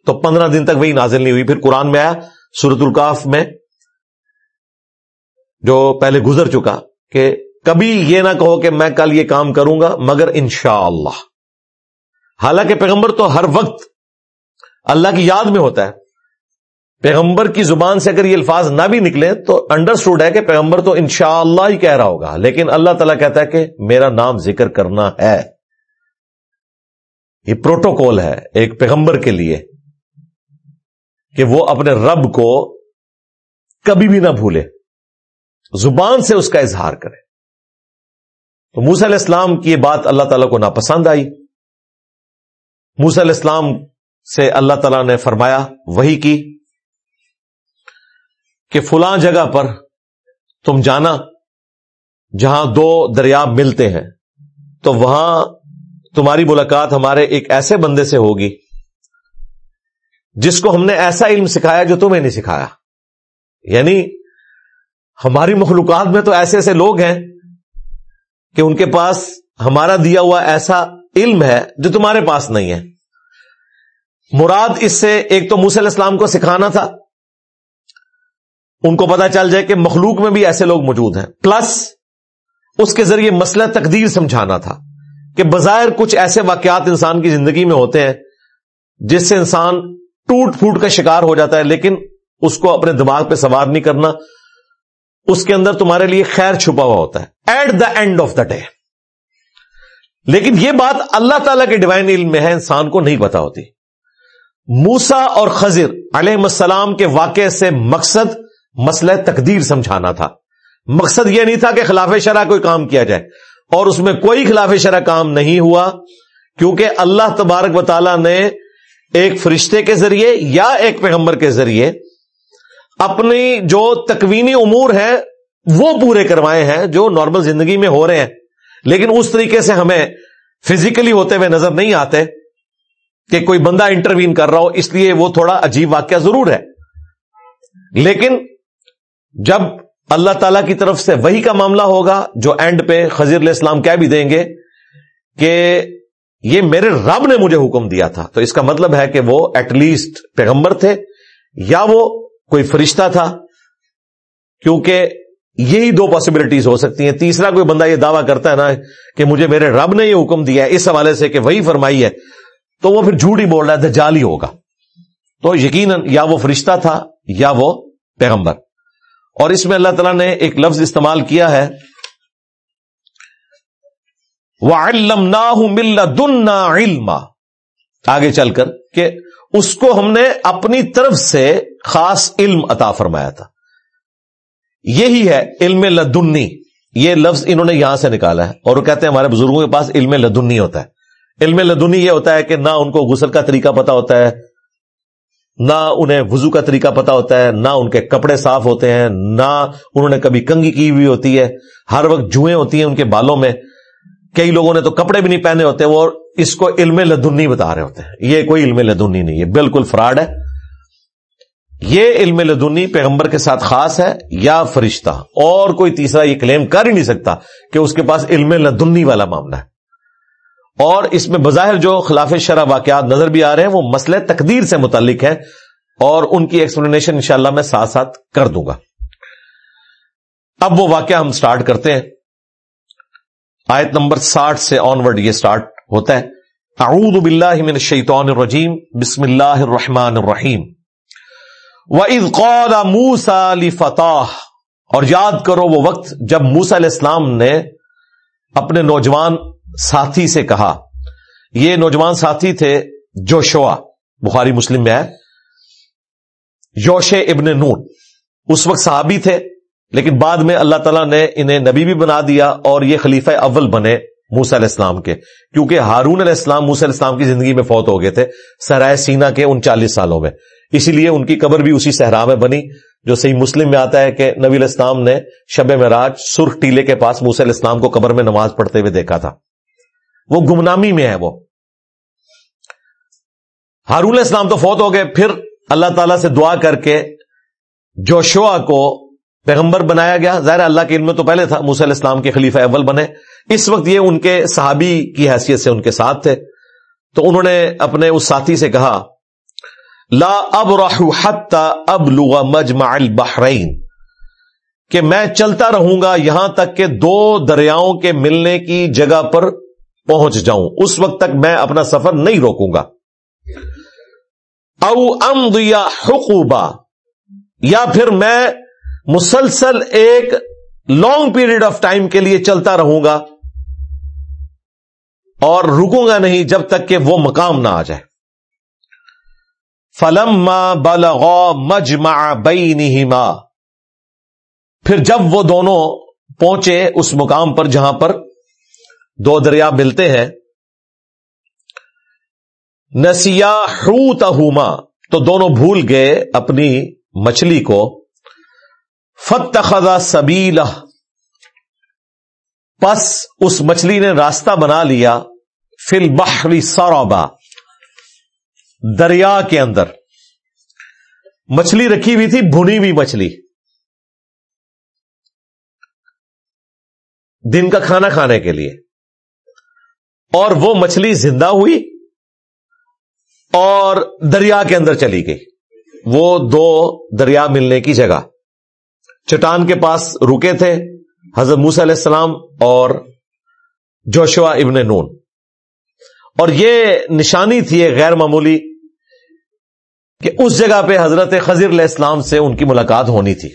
تو پندرہ دن تک وہی نازل نہیں ہوئی۔ پھر قرآن میں آیا سورت القاف میں، جو پہلے گزر چکا کہ کبھی یہ نہ کہو کہ میں کل یہ کام کروں گا، مگر انشاءاللہ۔ اللہ حالانکہ پیغمبر تو ہر وقت اللہ کی یاد میں ہوتا ہے۔ پیغمبر کی زبان سے اگر یہ الفاظ نہ بھی نکلے تو انڈرسٹوڈ ہے کہ پیغمبر تو انشاءاللہ اللہ ہی کہہ رہا ہوگا۔ لیکن اللہ تعالیٰ کہتا ہے کہ میرا نام ذکر کرنا ہے۔ یہ پروٹوکول ہے ایک پیغمبر کے لیے کہ وہ اپنے رب کو کبھی بھی نہ بھولے۔ زبان سے اس کا اظہار کرے۔ تو موسا علیہ السلام کی یہ بات اللہ تعالیٰ کو ناپسند آئی۔ موسا علیہ السلام سے اللہ تعالیٰ نے فرمایا وہی کی کہ فلاں جگہ پر تم جانا، جہاں دو دریاب ملتے ہیں، تو وہاں تمہاری ملاقات ہمارے ایک ایسے بندے سے ہوگی، جس کو ہم نے ایسا علم سکھایا جو تمہیں نہیں سکھایا۔ یعنی ہماری مخلوقات میں تو ایسے ایسے لوگ ہیں کہ ان کے پاس ہمارا دیا ہوا ایسا علم ہے جو تمہارے پاس نہیں ہے۔ مراد اس سے ایک تو علیہ السلام کو سکھانا تھا۔ ان کو پتا چل جائے کہ مخلوق میں بھی ایسے لوگ موجود ہیں۔ پلس اس کے ذریعے مسئلہ تقدیر سمجھانا تھا کہ بظاہر کچھ ایسے واقعات انسان کی زندگی میں ہوتے ہیں جس سے انسان ٹوٹ پھوٹ کا شکار ہو جاتا ہے، لیکن اس کو اپنے دماغ پہ سوار نہیں کرنا۔ اس کے اندر تمہارے لیے خیر چھپا ہوا ہوتا ہے۔ At the end of the day. لیکن یہ بات اللہ تعالی کے ڈیوائن علم میں ہے، انسان کو نہیں پتا ہوتی۔ موسا اور خزر علیہ السلام کے واقعے سے مقصد مسئلہ تقدیر سمجھانا تھا۔ مقصد یہ نہیں تھا کہ خلاف شرح کوئی کام کیا جائے۔ اور اس میں کوئی خلاف شرح کام نہیں ہوا، کیونکہ اللہ تبارک و تعالی نے ایک فرشتے کے ذریعے یا ایک پیغمبر کے ذریعے اپنی جو تکوینی امور ہیں، وہ پورے کروائے ہیں جو نارمل زندگی میں ہو رہے ہیں۔ لیکن اس طریقے سے ہمیں فزیکلی ہوتے ہوئے نظر نہیں آتے کہ کوئی بندہ انٹروین کر رہا ہو، اس لیے وہ تھوڑا عجیب واقعہ ضرور ہے۔ لیکن جب اللہ تعالی کی طرف سے وہی کا معاملہ ہوگا، جو اینڈ پہ خزیر علیہ السلام کہہ بھی دیں گے کہ یہ میرے رب نے مجھے حکم دیا تھا، تو اس کا مطلب ہے کہ وہ ایٹ لیسٹ پیغمبر تھے یا وہ کوئی فرشتہ تھا، کیونکہ یہی دو پاسبلٹیز ہو سکتی ہیں۔ تیسرا کوئی بندہ یہ دعویٰ کرتا ہے نا کہ مجھے میرے رب نے یہ حکم دیا ہے، اس حوالے سے کہ وہی فرمائی ہے، تو وہ پھر جھوٹ ہی بول رہا ہے جال ہی ہوگا۔ تو یقیناً یا وہ فرشتہ تھا یا وہ پیغمبر۔ اور اس میں اللہ تعالیٰ نے ایک لفظ استعمال کیا ہے۔ وہ علم علم آگے چل کر کہ اس کو ہم نے اپنی طرف سے خاص علم عطا فرمایا تھا۔ یہی ہے علم لدنی۔ یہ لفظ انہوں نے یہاں سے نکالا ہے اور وہ کہتے ہیں ہمارے بزرگوں کے پاس علم لدنی ہوتا ہے۔ علم لدنی یہ ہوتا ہے کہ نہ ان کو غسل کا طریقہ پتا ہوتا ہے، نہ انہیں وضو کا طریقہ پتا ہوتا ہے، نہ ان کے کپڑے صاف ہوتے ہیں، نہ انہوں نے کبھی کنگی کی ہوئی ہوتی ہے۔ ہر وقت جوئیں ہوتی ہیں ان کے بالوں میں۔ کئی لوگوں نے تو کپڑے بھی نہیں پہنے ہوتے، وہ اس کو علم لدنی بتا رہے ہوتے ہیں۔ یہ کوئی علم لدنی نہیں ہے بالکل فراڈ ہے۔ یہ علم لدنی پیغمبر کے ساتھ خاص ہے یا فرشتہ؟ اور کوئی تیسرا یہ کلیم کر ہی نہیں سکتا کہ اس کے پاس علم لدنی والا معاملہ ہے۔ اور اس میں بظاہر جو خلاف شرح واقعات نظر بھی آ رہے ہیں، وہ مسئلہ تقدیر سے متعلق ہے اور ان کی ایکسپلینیشن انشاءاللہ میں ساتھ ساتھ کر دوں گا۔ اب وہ واقعہ ہم سٹارٹ کرتے ہیں۔ آیت نمبر ساٹھ سے آن ورڈ یہ سٹارٹ ہوتا ہے۔ اعوذ باللہ من الشیطان الرجیم۔ بسم اللہ الرحمن الرحیم۔ وَإِذْ قَالَ مُوسَى لِفَتَاهِ۔ اور یاد کرو وہ وقت جب موسا علیہ السلام نے اپنے نوجوان ساتھی سے کہا۔ یہ نوجوان ساتھی تھے جوشوا۔ بخاری مسلم میں ہے۔ یوش ابن نون۔ اس وقت صحابی تھے، لیکن بعد میں اللہ تعالیٰ نے انہیں نبی بھی بنا دیا اور یہ خلیفہ اول بنے موسا علیہ السلام کے۔ کیونکہ ہارون علیہ السلام موسا علیہ السلام کی زندگی میں فوت ہو گئے تھے، سرائے سینا کے انچالیس سالوں میں۔ اسی لیے ان کی قبر بھی اسی صحرا میں بنی، جو صحیح مسلم میں آتا ہے کہ نبی علیہ السلام نے شب معراج سرخ ٹیلے کے پاس موسا علیہ السلام کو قبر میں نماز پڑھتے ہوئے دیکھا تھا۔ وہ گمنامی میں ہے وہ۔ ہارون علیہ السلام تو فوت ہو گئے، پھر اللہ تعالی سے دعا کر کے جوشوا کو پیغمبر بنایا گیا۔ ظاہر اللہ کے علم میں تو پہلے تھا، موسی علیہ السلام کے خلیفہ اول بنے۔ اس وقت یہ ان کے صحابی کی حیثیت سے ان کے ساتھ تھے۔ تو انہوں نے اپنے اس ساتھی سے کہا لا اب حتى اب لغا مجمع البحرین کہ میں چلتا رہوں گا یہاں تک کہ دو دریاؤں کے ملنے کی جگہ پر پہنچ جاؤں۔ اس وقت تک میں اپنا سفر نہیں روکوں گا۔ او امد یا حقوبہ یا پھر میں مسلسل ایک لانگ پیریڈ آف ٹائم کے لیے چلتا رہوں گا۔ اور رکوں گا نہیں جب تک کہ وہ مقام نہ آ جائے۔ فلم بلغا مجمع بئی پھر جب وہ دونوں پہنچے اس مقام پر جہاں پر دو دریا ملتے ہیں، نسیا ہو تو دونوں بھول گئے اپنی مچھلی کو فت خزا سبیلا پس اس مچھلی نے راستہ بنا لیا فل بحری سورابا دریا کے اندر۔ مچھلی رکھی ہوئی تھی، بھنی ہوئی مچھلی۔ دن کا کھانا کھانے کے لیے۔ اور وہ مچھلی زندہ ہوئی اور دریا کے اندر چلی گئی۔ وہ دو دریا ملنے کی جگہ۔ چٹان کے پاس رکے تھے حضرت موس علیہ السلام اور جوشوا ابن نون۔ اور یہ نشانی تھی ایک غیر معمولی کہ اس جگہ پہ حضرت خضر علیہ السلام سے ان کی ملاقات ہونی تھی۔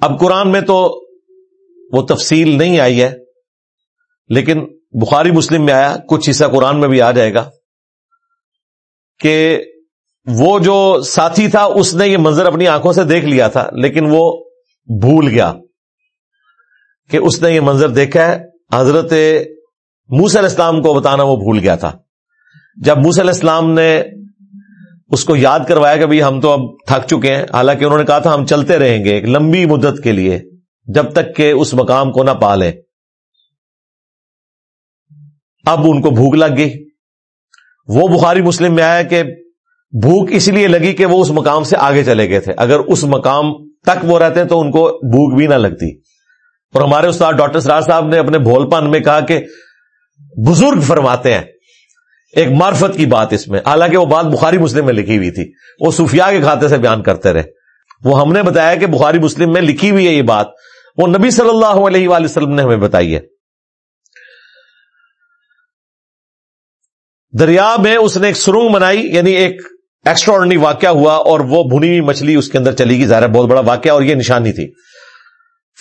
اب قرآن میں تو وہ تفصیل نہیں آئی ہے، لیکن بخاری مسلم میں آیا، کچھ حصہ قرآن میں بھی آ جائے گا کہ وہ جو ساتھی تھا، اس نے یہ منظر اپنی آنکھوں سے دیکھ لیا تھا، لیکن وہ بھول گیا کہ اس نے یہ منظر دیکھا ہے۔ حضرت موس علیہ السلام کو بتانا وہ بھول گیا تھا۔ جب موس علیہ السلام نے اس کو یاد کروایا کہ بھائی ہم تو اب تھک چکے ہیں۔ حالانکہ انہوں نے کہا تھا ہم چلتے رہیں گے ایک لمبی مدت کے لیے جب تک کہ اس مقام کو نہ پالیں اب ان کو بھوک لگ گئی۔ وہ بخاری مسلم میں آیا کہ بھوک اس لیے لگی کہ وہ اس مقام سے آگے چلے گئے تھے۔ اگر اس مقام تک وہ رہتے تو ان کو بھوک بھی نہ لگتی۔ اور ہمارے استاد ڈاکٹر سراج صاحب نے اپنے بھول پن میں کہا کہ بزرگ فرماتے ہیں ایک معرفت کی بات اس میں۔ حالانکہ وہ بات بخاری مسلم میں لکھی ہوئی تھی۔ وہ صوفیاء کے کھاتے سے بیان کرتے رہے۔ وہ ہم نے بتایا کہ بخاری مسلم میں لکھی ہوئی ہے یہ بات۔ وہ نبی صلی اللہ علیہ وآلہ وسلم نے ہمیں بتائی ہے۔ دریا میں اس نے ایک سرنگ بنائی یعنی ایک ایکسٹرا واقعہ ہوا اور وہ بھنی ہوئی مچھلی اس کے اندر چلی گئی۔ ظاہر بہت بڑا واقعہ اور یہ نشانی تھی۔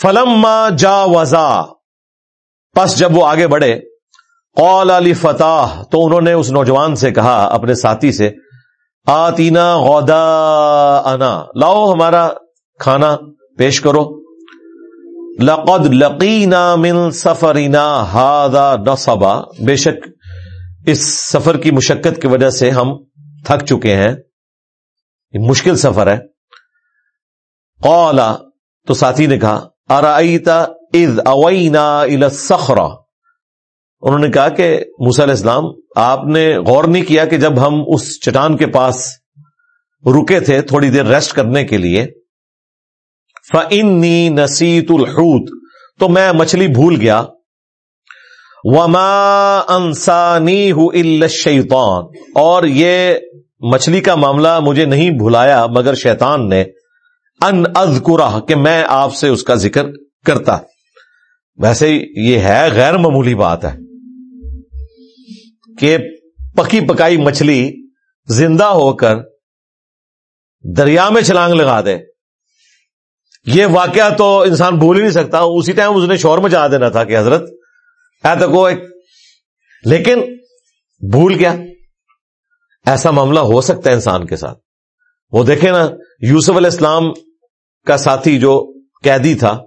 فلم جا وزا پس جب وہ آگے بڑھے قول علی فتح تو انہوں نے اس نوجوان سے کہا، اپنے ساتھی سے، آتینا غودا انا لاؤ ہمارا کھانا پیش کرو۔ لقد لقینا من سفرینا ہادا نصبا۔ بے شک، اس سفر کی مشقت کی وجہ سے ہم تھک چکے ہیں۔ یہ مشکل سفر ہے۔ قولا تو ساتھی نے کہا، ارائیتا اذ اوینا الى الصخرہ؟ انہوں نے کہا کہ موسیٰ علیہ السلام، آپ نے غور نہیں کیا کہ جب ہم اس چٹان کے پاس رکے تھے تھوڑی دیر ریسٹ کرنے کے لیے فنی نسیت الحوت، تو میں مچھلی بھول گیا۔ وما انسانی شیطان اور یہ مچھلی کا معاملہ مجھے نہیں بھلایا، مگر شیطان نے ان از کہ میں آپ سے اس کا ذکر کرتا۔ ویسے یہ ہے غیر معمولی بات ہے۔ کہ پکی پکائی مچھلی زندہ ہو کر دریا میں چھلانگ لگا دے۔ یہ واقعہ تو انسان بھول ہی نہیں سکتا۔ اسی ٹائم اس نے شور مچا دینا تھا کہ حضرت تو کو ایک لیکن بھول گیا۔ ایسا معاملہ ہو سکتا ہے انسان کے ساتھ۔ وہ دیکھیں نا، یوسف علیہ السلام کا ساتھی جو قیدی تھا،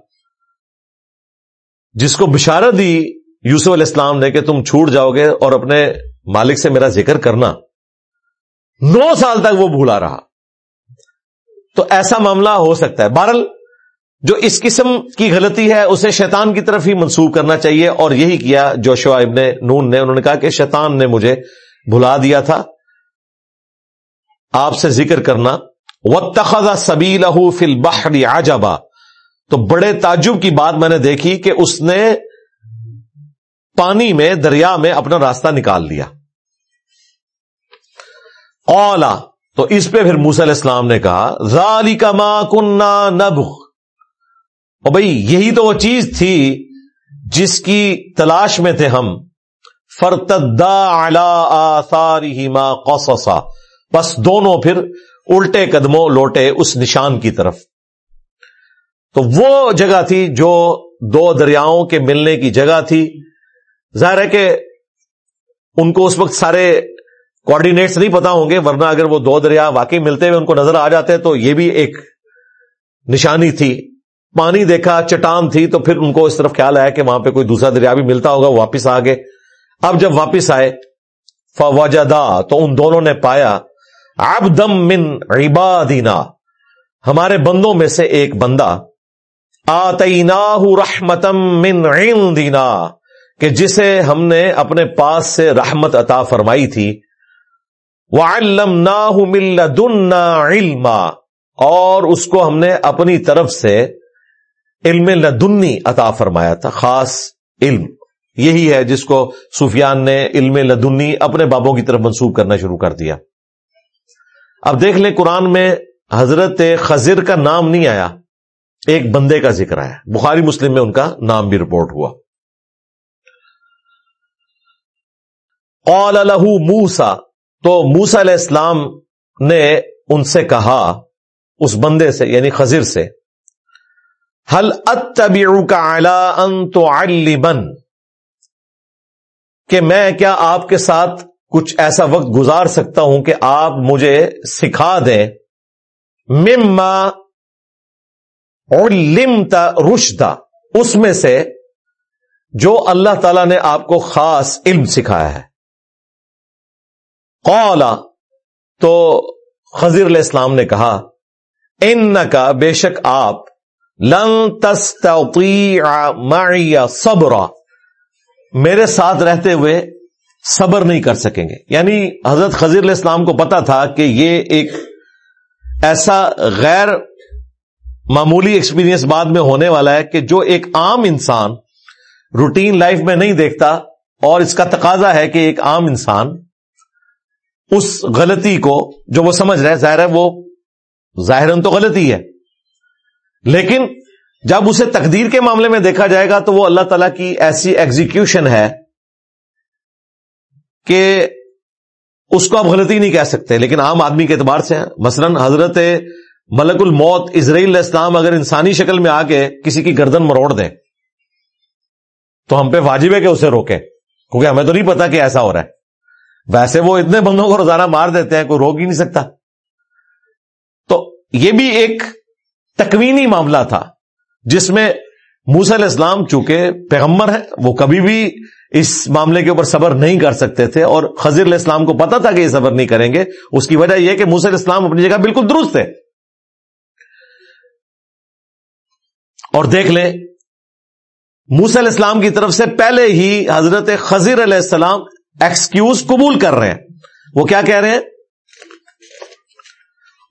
جس کو بشارت دی یوسف علیہ السلام نے کہ تم چھوٹ جاؤ گے اور اپنے مالک سے میرا ذکر کرنا۔ نو سال تک وہ بھولا رہا۔ تو ایسا معاملہ ہو سکتا ہے۔ بہرل جو اس قسم کی غلطی ہے، اسے شیطان کی طرف ہی منسوخ کرنا چاہیے۔ اور یہی کیا جوشوا ابن نون نے، انہوں نے کہا کہ شیطان نے مجھے بھلا دیا تھا۔ آپ سے ذکر کرنا۔ و تخذا سبھی لہو فل بحری تو بڑے تعجب کی بات میں نے دیکھی کہ اس نے پانی میں، دریا میں اپنا راستہ نکال لیا۔ اولا تو اس پہ پھر موسی علیہ السلام نے کہا ذالی کا ماں کنہ نب بھائی، یہی تو وہ چیز تھی جس کی تلاش میں تھے ہم۔ فرتدا آثاری ماں قوسا بس دونوں پھر الٹے قدموں لوٹے اس نشان کی طرف۔ تو وہ جگہ تھی جو دو دریاؤں کے ملنے کی جگہ تھی۔ ظاہر ہے کہ ان کو اس وقت سارے کوآڈینیٹس نہیں پتا ہوں گے، ورنہ اگر وہ دو دریا واقعی ملتے ہوئے ان کو نظر آ جاتے تو یہ بھی ایک نشانی تھی۔ پانی دیکھا، چٹان تھی تو پھر ان کو اس طرف خیال آیا کہ وہاں پہ کوئی دوسرا دریا بھی ملتا ہوگا واپس آ گئے۔ اب جب واپس آئے، فوجدا، تو ان دونوں نے پایا، عبدم من عبادنا، ہمارے بندوں میں سے ایک بندہ، آتیناہ رحمتم من عندنا۔ کہ جسے ہم نے اپنے پاس سے رحمت عطا فرمائی تھی، وَعَلَّمْنَاهُ مِن اور اس کو ہم نے اپنی طرف سے علم لدنی عطا فرمایا تھا، خاص علم۔ یہی ہے جس کو سفیان نے علم لدنی اپنے بابوں کی طرف منسوخ کرنا شروع کر دیا۔ اب دیکھ لیں قرآن میں حضرت خزر کا نام نہیں آیا، ایک بندے کا ذکر آیا۔ بخاری مسلم میں ان کا نام بھی رپورٹ ہوا۔ قال له موسا تو موسا علیہ السلام نے ان سے کہا، اس بندے سے یعنی خزر سے حل اتبعو کا ان تو کہ میں کیا آپ کے ساتھ کچھ ایسا وقت گزار سکتا ہوں کہ آپ مجھے سکھا دیں؟ مما اور لمتا رشدہ، اس میں سے جو اللہ تعالی نے آپ کو خاص علم سکھایا ہے۔ قولا تو خزیر علیہ السلام نے کہا ان کا بے شک آپ، لن تستطيع معي صبرا، میرے ساتھ رہتے ہوئے صبر نہیں کر سکیں گے۔ یعنی حضرت خزیر علیہ السلام کو پتا تھا کہ یہ ایک ایسا غیر معمولی ایکسپیرینس بعد میں ہونے والا ہے کہ جو ایک عام انسان روٹین لائف میں نہیں دیکھتا اور اس کا تقاضا ہے کہ ایک عام انسان اس غلطی کو جو وہ سمجھ رہا ہے ظاہر ہے وہ ظاہر تو غلطی ہے۔ لیکن جب اسے تقدیر کے معاملے میں دیکھا جائے گا تو وہ اللہ تعالی کی ایسی ایگزیکیوشن ہے کہ اس کو آپ غلطی نہیں کہہ سکتے۔ لیکن عام آدمی کے اعتبار سے، مثلا حضرت ملک الموت اسرائیل اسلام اگر انسانی شکل میں آ کے کسی کی گردن مروڑ دیں تو ہم پہ واجب ہے کہ اسے روکے، کیونکہ ہمیں تو نہیں پتا کہ ایسا ہو رہا ہے۔ ویسے وہ اتنے بندوں کو روزانہ مار دیتے ہیں کوئی روک ہی نہیں سکتا۔ تو یہ بھی ایک تکوینی معاملہ تھا جس میں موس علیہ السلام چونکہ پیغمبر ہے وہ کبھی بھی اس معاملے کے اوپر صبر نہیں کر سکتے تھے اور خزیر علیہ السلام کو پتا تھا کہ یہ صبر نہیں کریں گے۔ اس کی وجہ یہ کہ موس علیہ السلام اپنی جگہ بالکل درست ہے اور دیکھ لیں موس علیہ السلام کی طرف سے پہلے ہی حضرت خزیر علیہ السلام ایکسکیوز قبول کر رہے ہیں۔ وہ کیا کہہ رہے ہیں؟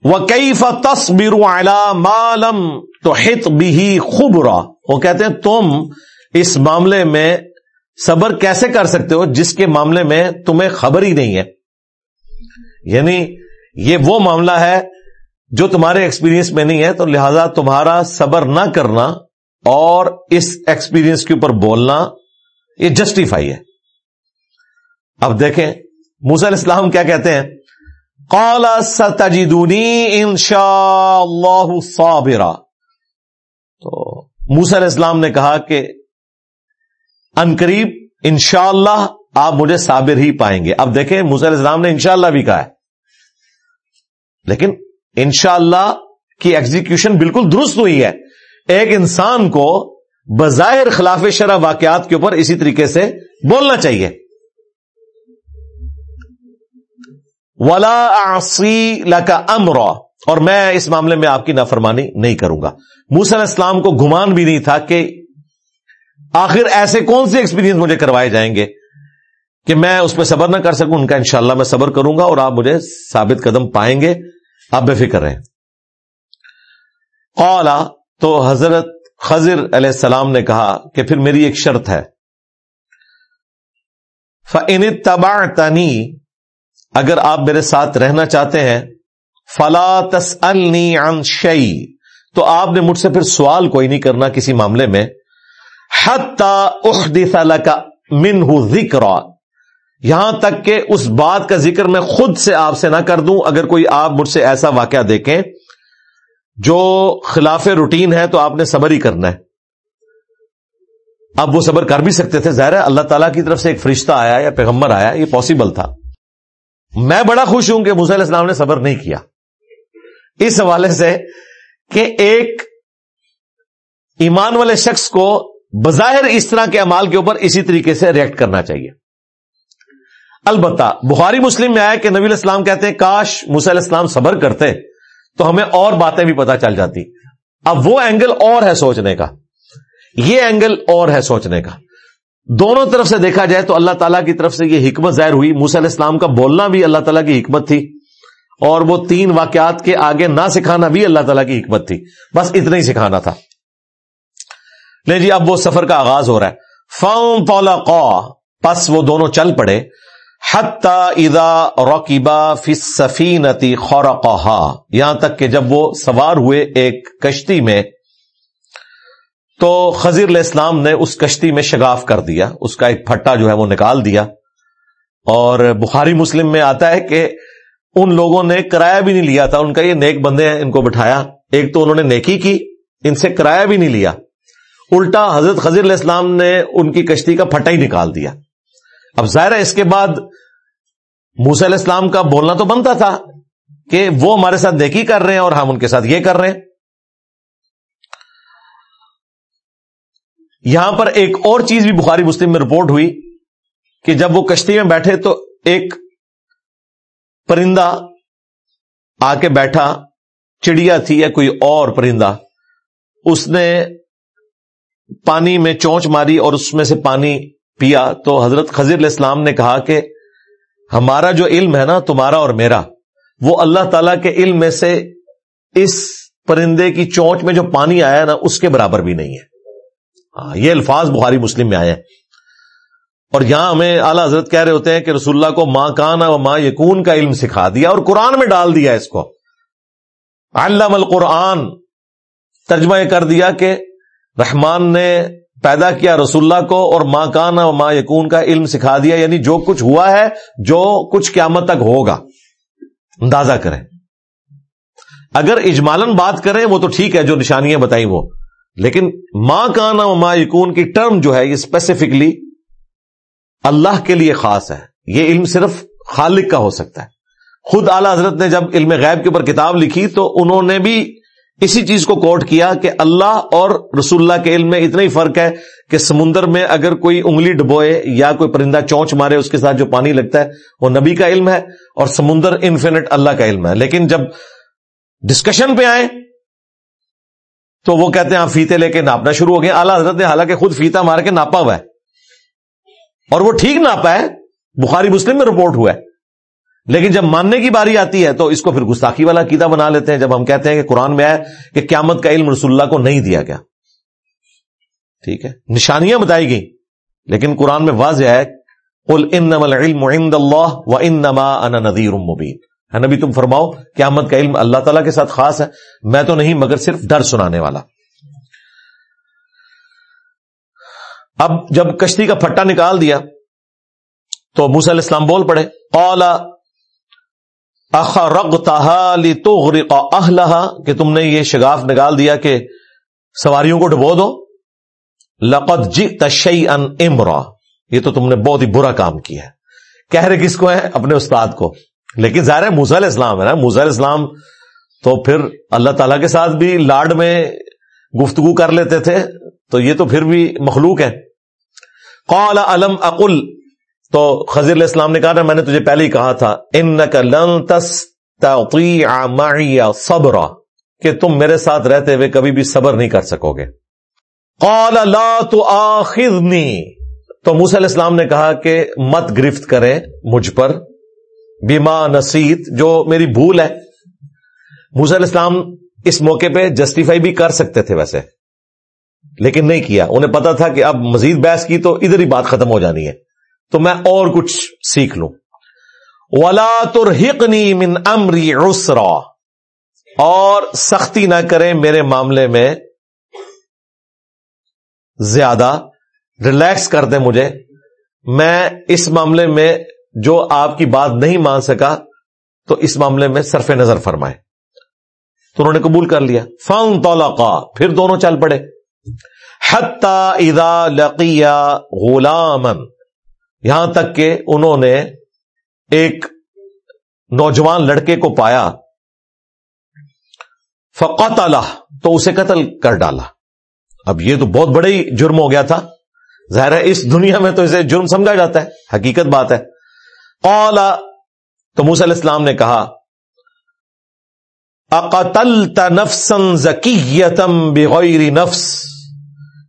وہ کئی فتس مالم تو ہت وہ کہتے ہیں، تم اس معاملے میں صبر کیسے کر سکتے ہو جس کے معاملے میں تمہیں خبر ہی نہیں ہے؟ یعنی یہ وہ معاملہ ہے جو تمہارے ایکسپیرینس میں نہیں ہے، تو لہذا تمہارا صبر نہ کرنا اور اس ایکسپیرینس کے اوپر بولنا، یہ جسٹیفائی ہے۔ اب دیکھیں موسیٰ علیہ السلام کیا کہتے ہیں؟ کالا ستجدونی ان شاء اللہ صابرا۔ تو موسیٰ علیہ السلام نے کہا کہ انقریب ان شاء اللہ آپ مجھے صابر ہی پائیں گے۔ اب دیکھیں موسیٰ علیہ السلام نے انشاءاللہ بھی کہا ہے۔ لیکن انشاءاللہ کی ایگزیکشن بالکل درست ہوئی ہے۔ ایک انسان کو بظاہر خلاف شرح واقعات کے اوپر اسی طریقے سے بولنا چاہیے۔ ولا آسی لکا امرا اور میں اس معاملے میں آپ کی نافرمانی نہیں کروں گا۔ موسیٰ علیہ السلام کو گمان بھی نہیں تھا کہ آخر ایسے کون سے ایکسپیرینس مجھے کروائے جائیں گے کہ میں اس پہ صبر نہ کر سکوں۔ ان کا انشاءاللہ میں صبر کروں گا اور آپ مجھے ثابت قدم پائیں گے۔ آپ بے فکر رہیں۔ قالا تو حضرت خضر علیہ السلام نے کہا کہ پھر میری ایک شرط ہے۔ فن تبا تنی اگر آپ میرے ساتھ رہنا چاہتے ہیں، فلا تس عن شعی تو آپ نے مجھ سے پھر سوال کوئی نہیں کرنا کسی معاملے میں کا من ذکر یہاں تک کہ اس بات کا ذکر میں خود سے آپ سے نہ کر دوں، اگر کوئی آپ مجھ سے ایسا واقعہ دیکھیں، جو خلاف روٹین ہے تو آپ نے صبر ہی کرنا ہے۔ اب وہ صبر کر بھی سکتے تھے، ظاہر ہے اللہ تعالیٰ کی طرف سے ایک فرشتہ آیا یا پیغمبر آیا، یہ پاسبل تھا۔ میں بڑا خوش ہوں کہ علیہ السلام نے صبر نہیں کیا۔ اس حوالے سے کہ ایک ایمان والے شخص کو بظاہر اس طرح کے امال کے اوپر اسی طریقے سے ریئیکٹ کرنا چاہیے۔ البتہ بخاری مسلم میں آیا کہ نبی الاسلام کہتے ہیں، کاش علیہ السلام صبر کرتے تو ہمیں اور باتیں بھی پتہ چل جاتی۔ اب وہ اینگل اور ہے سوچنے کا۔ یہ اینگل اور ہے سوچنے کا۔ دونوں طرف سے دیکھا جائے تو اللہ تعالیٰ کی طرف سے یہ حکمت ظاہر ہوئی۔ علیہ السلام کا بولنا بھی اللہ تعالیٰ کی حکمت تھی اور وہ تین واقعات کے آگے نہ سکھانا بھی اللہ تعالیٰ کی حکمت تھی۔ بس اتنا ہی سکھانا تھا۔ لے جی اب وہ سفر کا آغاز ہو رہا ہے۔ فام پولا پس وہ دونوں چل پڑے۔ ادا روکیبا فی خورقہ یہاں تک کہ جب وہ سوار ہوئے ایک کشتی میں تو خزیر علیہ السلام نے اس کشتی میں شگاف کر دیا، اس کا ایک پھٹا جو ہے وہ نکال دیا۔ اور بخاری مسلم میں آتا ہے کہ ان لوگوں نے کرایہ بھی نہیں لیا تھا، ان کا یہ نیک بندے ہیں، ان کو بٹھایا۔ ایک تو انہوں نے نیکی کی، ان سے کرایہ بھی نہیں لیا۔ الٹا حضرت خزیر علیہ السلام نے ان کی کشتی کا پھٹا ہی نکال دیا۔ اب ظاہر ہے اس کے بعد موسی علیہ السلام کا بولنا تو بنتا تھا کہ وہ ہمارے ساتھ نیکی کر رہے ہیں اور ہم ان کے ساتھ یہ کر رہے ہیں۔ یہاں پر ایک اور چیز بھی بخاری مسلم میں رپورٹ ہوئی کہ جب وہ کشتی میں بیٹھے تو ایک پرندہ آ کے بیٹھا، چڑیا تھی یا کوئی اور پرندہ، اس نے پانی میں چونچ ماری اور اس میں سے پانی پیا۔ تو حضرت خزیر علیہ السلام نے کہا کہ ہمارا جو علم ہے نا، تمہارا اور میرا، وہ اللہ تعالی کے علم میں سے اس پرندے کی چونچ میں جو پانی آیا نا، اس کے برابر بھی نہیں ہے۔ ہاں یہ الفاظ بخاری مسلم میں آئے ہیں۔ اور یہاں ہمیں اعلی حضرت کہہ رہے ہوتے ہیں کہ رسول اللہ کو ماں کان و ماں یقون کا علم سکھا دیا اور قرآن میں ڈال دیا اس کو۔ علم القرآن ترجمہ یہ کر دیا کہ رحمان نے پیدا کیا رسول اللہ کو اور ماں کان و ماں یقون کا علم سکھا دیا یعنی جو کچھ ہوا ہے، جو کچھ قیامت تک ہوگا۔ اندازہ کریں۔ اگر اجمالن بات کریں، وہ تو ٹھیک ہے، جو نشانیاں بتائیں وہ۔ لیکن ماں کانا و ماں یقون کی ٹرم جو ہے یہ اسپیسیفکلی اللہ کے لیے خاص ہے۔ یہ علم صرف خالق کا ہو سکتا ہے۔ خود اعلی حضرت نے جب علم غیب کے اوپر کتاب لکھی تو انہوں نے بھی اسی چیز کو کوٹ کیا کہ اللہ اور رسول اللہ کے علم میں اتنا ہی فرق ہے کہ سمندر میں اگر کوئی انگلی ڈبوئے یا کوئی پرندہ چونچ مارے اس کے ساتھ جو پانی لگتا ہے، وہ نبی کا علم ہے اور سمندر انفینٹ اللہ کا علم ہے۔ لیکن جب ڈسکشن پہ آئے تو وہ کہتے ہیں آپ فیتے لے کے ناپنا شروع ہو گئے۔ اعلیٰ حضرت نے حالانکہ خود فیتا مار کے ناپا ہوا ہے۔ اور وہ ٹھیک ناپا ہے۔ بخاری مسلم میں رپورٹ ہوا ہے۔ لیکن جب ماننے کی باری آتی ہے تو اس کو پھر گستاخی والا قیدا بنا لیتے ہیں۔ جب ہم کہتے ہیں کہ قرآن میں آئے کہ قیامت کا علم رسول اللہ کو نہیں دیا گیا۔ ٹھیک ہے۔ نشانیاں بتائی گئی لیکن قرآن میں واضح ہے علم عند اللہ و انما انا نذیر مبین ہے نبی تم فرماؤ، قیامت کا علم اللہ تعالیٰ کے ساتھ خاص ہے۔ میں تو نہیں، مگر صرف ڈر سنانے والا۔ اب جب کشتی کا پھٹا نکال دیا، تو موسی علیہ السلام بول پڑے اولا کہ تم نے یہ شگاف نکال دیا کہ سواریوں کو ڈبو دو۔ لقد جی تشئی ان امرا، یہ تو تم نے بہت ہی برا کام کیا ہے۔ کہہ رہے کس کو ہے اپنے استاد کو۔ لیکن ظاہر ہے موزا علیہ السلام ہے نا۔ موزا علیہ السلام تو پھر اللہ تعالی کے ساتھ بھی لاڈ میں گفتگو کر لیتے تھے۔ تو یہ تو پھر بھی مخلوق ہے۔ قال علم اقل؟ تو خزیر علیہ السلام نے کہا میں نے تجھے پہلے ہی کہا تھا ان صبر، کہ تم میرے ساتھ رہتے ہوئے کبھی بھی صبر نہیں کر سکو گے۔ قال، لا تؤاخذنی۔ تو موسی علیہ السلام نے کہا کہ مت گرفت کرے مجھ پر۔ بیما نصیت، جو میری بھول ہے۔ موسی علیہ السلام اس موقع پہ جسٹیفائی بھی کر سکتے تھے ویسے، لیکن نہیں کیا۔ انہیں پتا تھا کہ اب مزید بحث کی تو ادھر ہی بات ختم ہو جانی ہے۔ تو میں اور کچھ سیکھ لوں۔ ولا ترحقنی من امری عسرا۔ اور سختی نہ کریں میرے معاملے میں۔ زیادہ ریلیکس کر دیں مجھے۔ میں اس معاملے میں جو آپ کی بات نہیں مان سکا تو اس معاملے میں صرف نظر فرمائے۔ تو انہوں نے قبول کر لیا۔ فن تولا پھر دونوں چل پڑے۔ اذا لقیا غلامن یہاں تک کہ انہوں نے ایک نوجوان لڑکے کو پایا۔ فقط اللہ تو اسے قتل کر ڈالا۔ اب یہ تو بہت بڑے جرم ہو گیا تھا۔ ظاہر ہے اس دنیا میں تو اسے جرم سمجھا جاتا ہے۔ حقیقت بات ہے۔ اولا تو موسی علیہ السلام نے کہا اقتل نفسن ذکیتم بغیر نفس،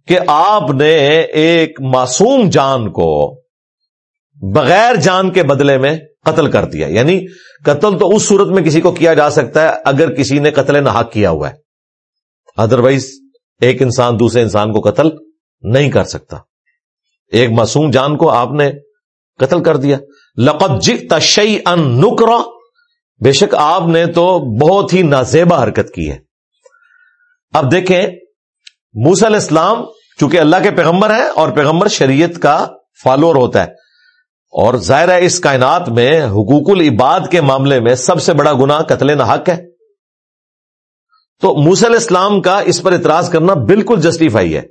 کہ آپ نے ایک معصوم جان کو بغیر جان کے بدلے میں قتل کر دیا۔ یعنی قتل تو اس صورت میں کسی کو کیا جا سکتا ہے اگر کسی نے قتل نہ کیا ہوا ہے۔ ادروائز ایک انسان دوسرے انسان کو قتل نہیں کر سکتا۔ ایک معصوم جان کو آپ نے قتل کر دیا۔ لقت جی تشئی ان نکرا۔ بے شک آپ نے تو بہت ہی نازیبا حرکت کی ہے۔ اب دیکھیں، موسی علیہ السلام چونکہ اللہ کے پیغمبر ہیں اور پیغمبر شریعت کا فالوور ہوتا ہے۔ اور ظاہر ہے، اس کائنات میں حقوق العباد کے معاملے میں سب سے بڑا گنا قتل نہ حق ہے۔ تو موسی علیہ السلام کا اس پر اعتراض کرنا بالکل جسٹیفائی ہے۔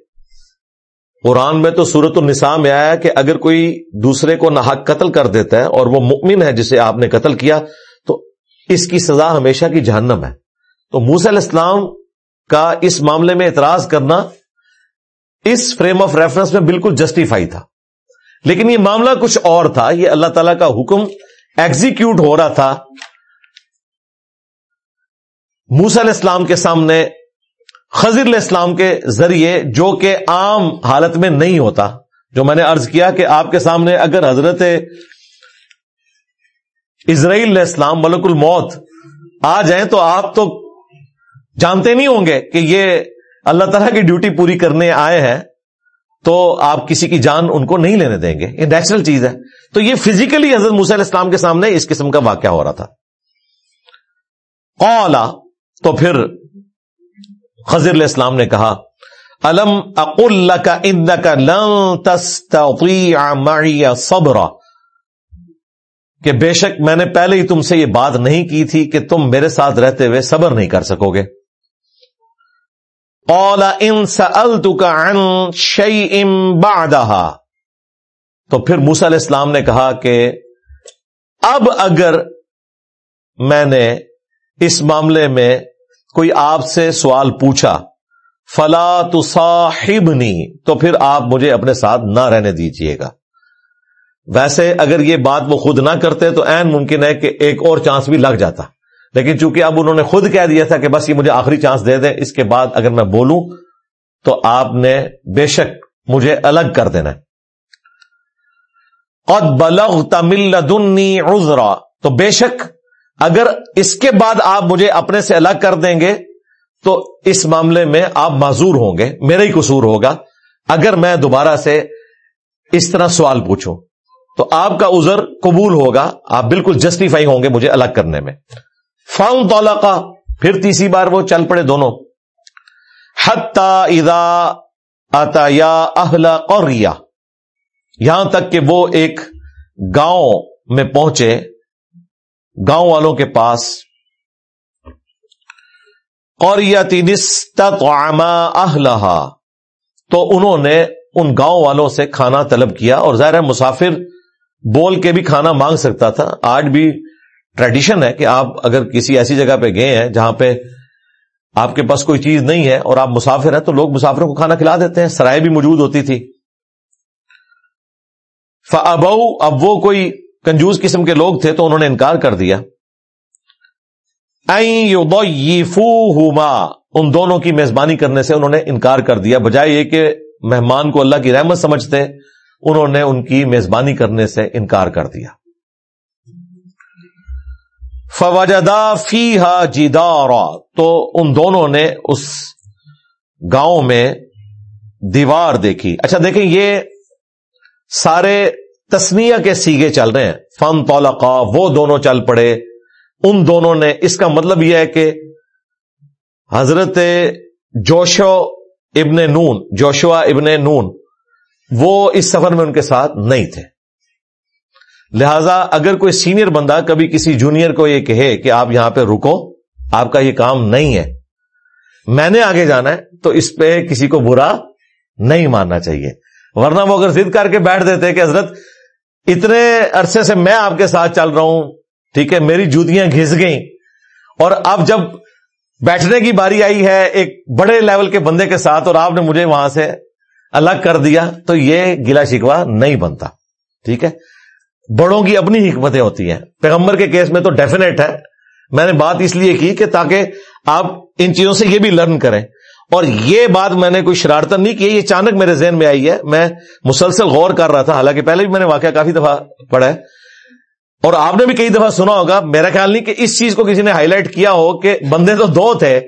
قرآن میں تو صورت النساء میں آیا کہ اگر کوئی دوسرے کو ناحق قتل کر دیتا ہے اور وہ مؤمن ہے جسے آپ نے قتل کیا، تو اس کی سزا ہمیشہ کی جہنم ہے۔ تو موسی علیہ السلام کا اس معاملے میں اعتراض کرنا اس فریم آف ریفرنس میں بالکل جسٹیفائی تھا۔ لیکن یہ معاملہ کچھ اور تھا، یہ اللہ تعالی کا حکم ایگزیکیوٹ ہو رہا تھا۔ موسی علیہ السلام کے سامنے خضر علیہ السلام کے ذریعے جو کہ عام حالت میں نہیں ہوتا، جو میں نے ارض کیا کہ آپ کے سامنے اگر حضرت اسرائیل علیہ السلام ملک الموت آ جائیں تو آپ تو جانتے نہیں ہوں گے کہ یہ اللہ تعالیٰ کی ڈیوٹی پوری کرنے آئے ہیں، تو آپ کسی کی جان ان کو نہیں لینے دیں گے۔ یہ نیچرل چیز ہے۔ تو یہ فزیکلی حضرت موسی علیہ السلام کے سامنے اس قسم کا واقعہ ہو رہا تھا۔ قولا تو پھر خضر علیہ السلام نے کہا، الم اقول کا ان کا لن صبر کہ بے شک میں نے پہلے ہی تم سے یہ بات نہیں کی تھی کہ تم میرے ساتھ رہتے ہوئے صبر نہیں کر سکو گے۔ اولا ان کا شعی ام تو پھر موسا علیہ السلام نے کہا کہ اب اگر میں نے اس معاملے میں کوئی آپ سے سوال پوچھا، فلا تو تو پھر آپ مجھے اپنے ساتھ نہ رہنے دیجیے گا۔ ویسے اگر یہ بات وہ خود نہ کرتے تو این ممکن ہے کہ ایک اور چانس بھی لگ جاتا۔ لیکن چونکہ اب انہوں نے خود کہہ دیا تھا کہ بس یہ مجھے آخری چانس دے دیں، اس کے بعد اگر میں بولوں تو آپ نے بے شک مجھے الگ کر دینا۔ قد بلغ تمل دنی عذرا، تو بے شک اگر اس کے بعد آپ مجھے اپنے سے الگ کر دیں گے، تو اس معاملے میں آپ معذور ہوں گے، میرا ہی قصور ہوگا۔ اگر میں دوبارہ سے اس طرح سوال پوچھوں، تو آپ کا عذر قبول ہوگا، آپ بالکل جسٹیفائی ہوں گے مجھے الگ کرنے میں۔ فاؤن تولا کا پھر تیسری بار وہ چل پڑے دونوں۔ حتا ادا آتا یا اہلا اور یہاں تک کہ وہ ایک گاؤں میں پہنچے۔ گاؤں والوں کے پاس۔ اہلہا۔ تو انہوں نے ان گاؤں والوں سے کھانا طلب کیا اور ظاہر ہے مسافر بول کے بھی کھانا مانگ سکتا تھا۔ آج بھی ٹریڈیشن ہے کہ آپ اگر کسی ایسی جگہ پہ گئے ہیں جہاں پہ آپ کے پاس کوئی چیز نہیں ہے اور آپ مسافر ہیں تو لوگ مسافروں کو کھانا کھلا دیتے ہیں، سرائے بھی موجود ہوتی تھی۔ ابو اب وہ کوئی کنجوز قسم کے لوگ تھے تو انہوں نے انکار کر دیا۔ ان دونوں کی میزبانی کرنے سے انہوں نے انکار کر دیا۔ بجائے یہ کہ مہمان کو اللہ کی رحمت سمجھتے، انہوں نے ان کی میزبانی کرنے سے انکار کر دیا۔ فوجدا فی ہا تو ان دونوں نے اس گاؤں میں دیوار دیکھی۔ اچھا دیکھیں، یہ سارے تسنیا کے سیگے چل رہے ہیں۔ فن تولا وہ دونوں چل پڑے۔ ان دونوں نے، اس کا مطلب یہ ہے کہ حضرت جوشو ابن نون، جوشوا ابن نون، وہ اس سفر میں ان کے ساتھ نہیں تھے۔ لہذا اگر کوئی سینئر بندہ کبھی کسی جونیئر کو یہ کہے کہ آپ یہاں پہ رکو، آپ کا یہ کام نہیں ہے۔ میں نے آگے جانا ہے، تو اس پہ کسی کو برا نہیں ماننا چاہیے۔ ورنہ وہ اگر ضد کر کے بیٹھ دیتے کہ حضرت اتنے عرصے سے میں آپ کے ساتھ چل رہا ہوں، ٹھیک ہے، میری جوتیاں گھس گئیں۔ اور اب جب بیٹھنے کی باری آئی ہے ایک بڑے لیول کے بندے کے ساتھ اور آپ نے مجھے وہاں سے الگ کر دیا، تو یہ گلا شکوا نہیں بنتا، ٹھیک ہے۔ بڑوں کی اپنی حکمتیں ہوتی ہیں۔ پیغمبر کے کیس میں تو ڈیفینیٹ ہے۔ میں نے بات اس لیے کی کہ تاکہ آپ ان چیزوں سے یہ بھی لرن کریں۔ اور یہ بات میں نے کوئی شرارتن نہیں کی، یہ اچانک میرے ذہن میں آئی ہے۔ میں مسلسل غور کر رہا تھا، حالانکہ پہلے بھی میں نے واقعہ کافی دفعہ پڑھا ہے۔ اور آپ نے بھی کئی دفعہ سنا ہوگا، میرا خیال نہیں کہ اس چیز کو کسی نے ہائی لائٹ کیا ہو کہ بندے تو دو تھے۔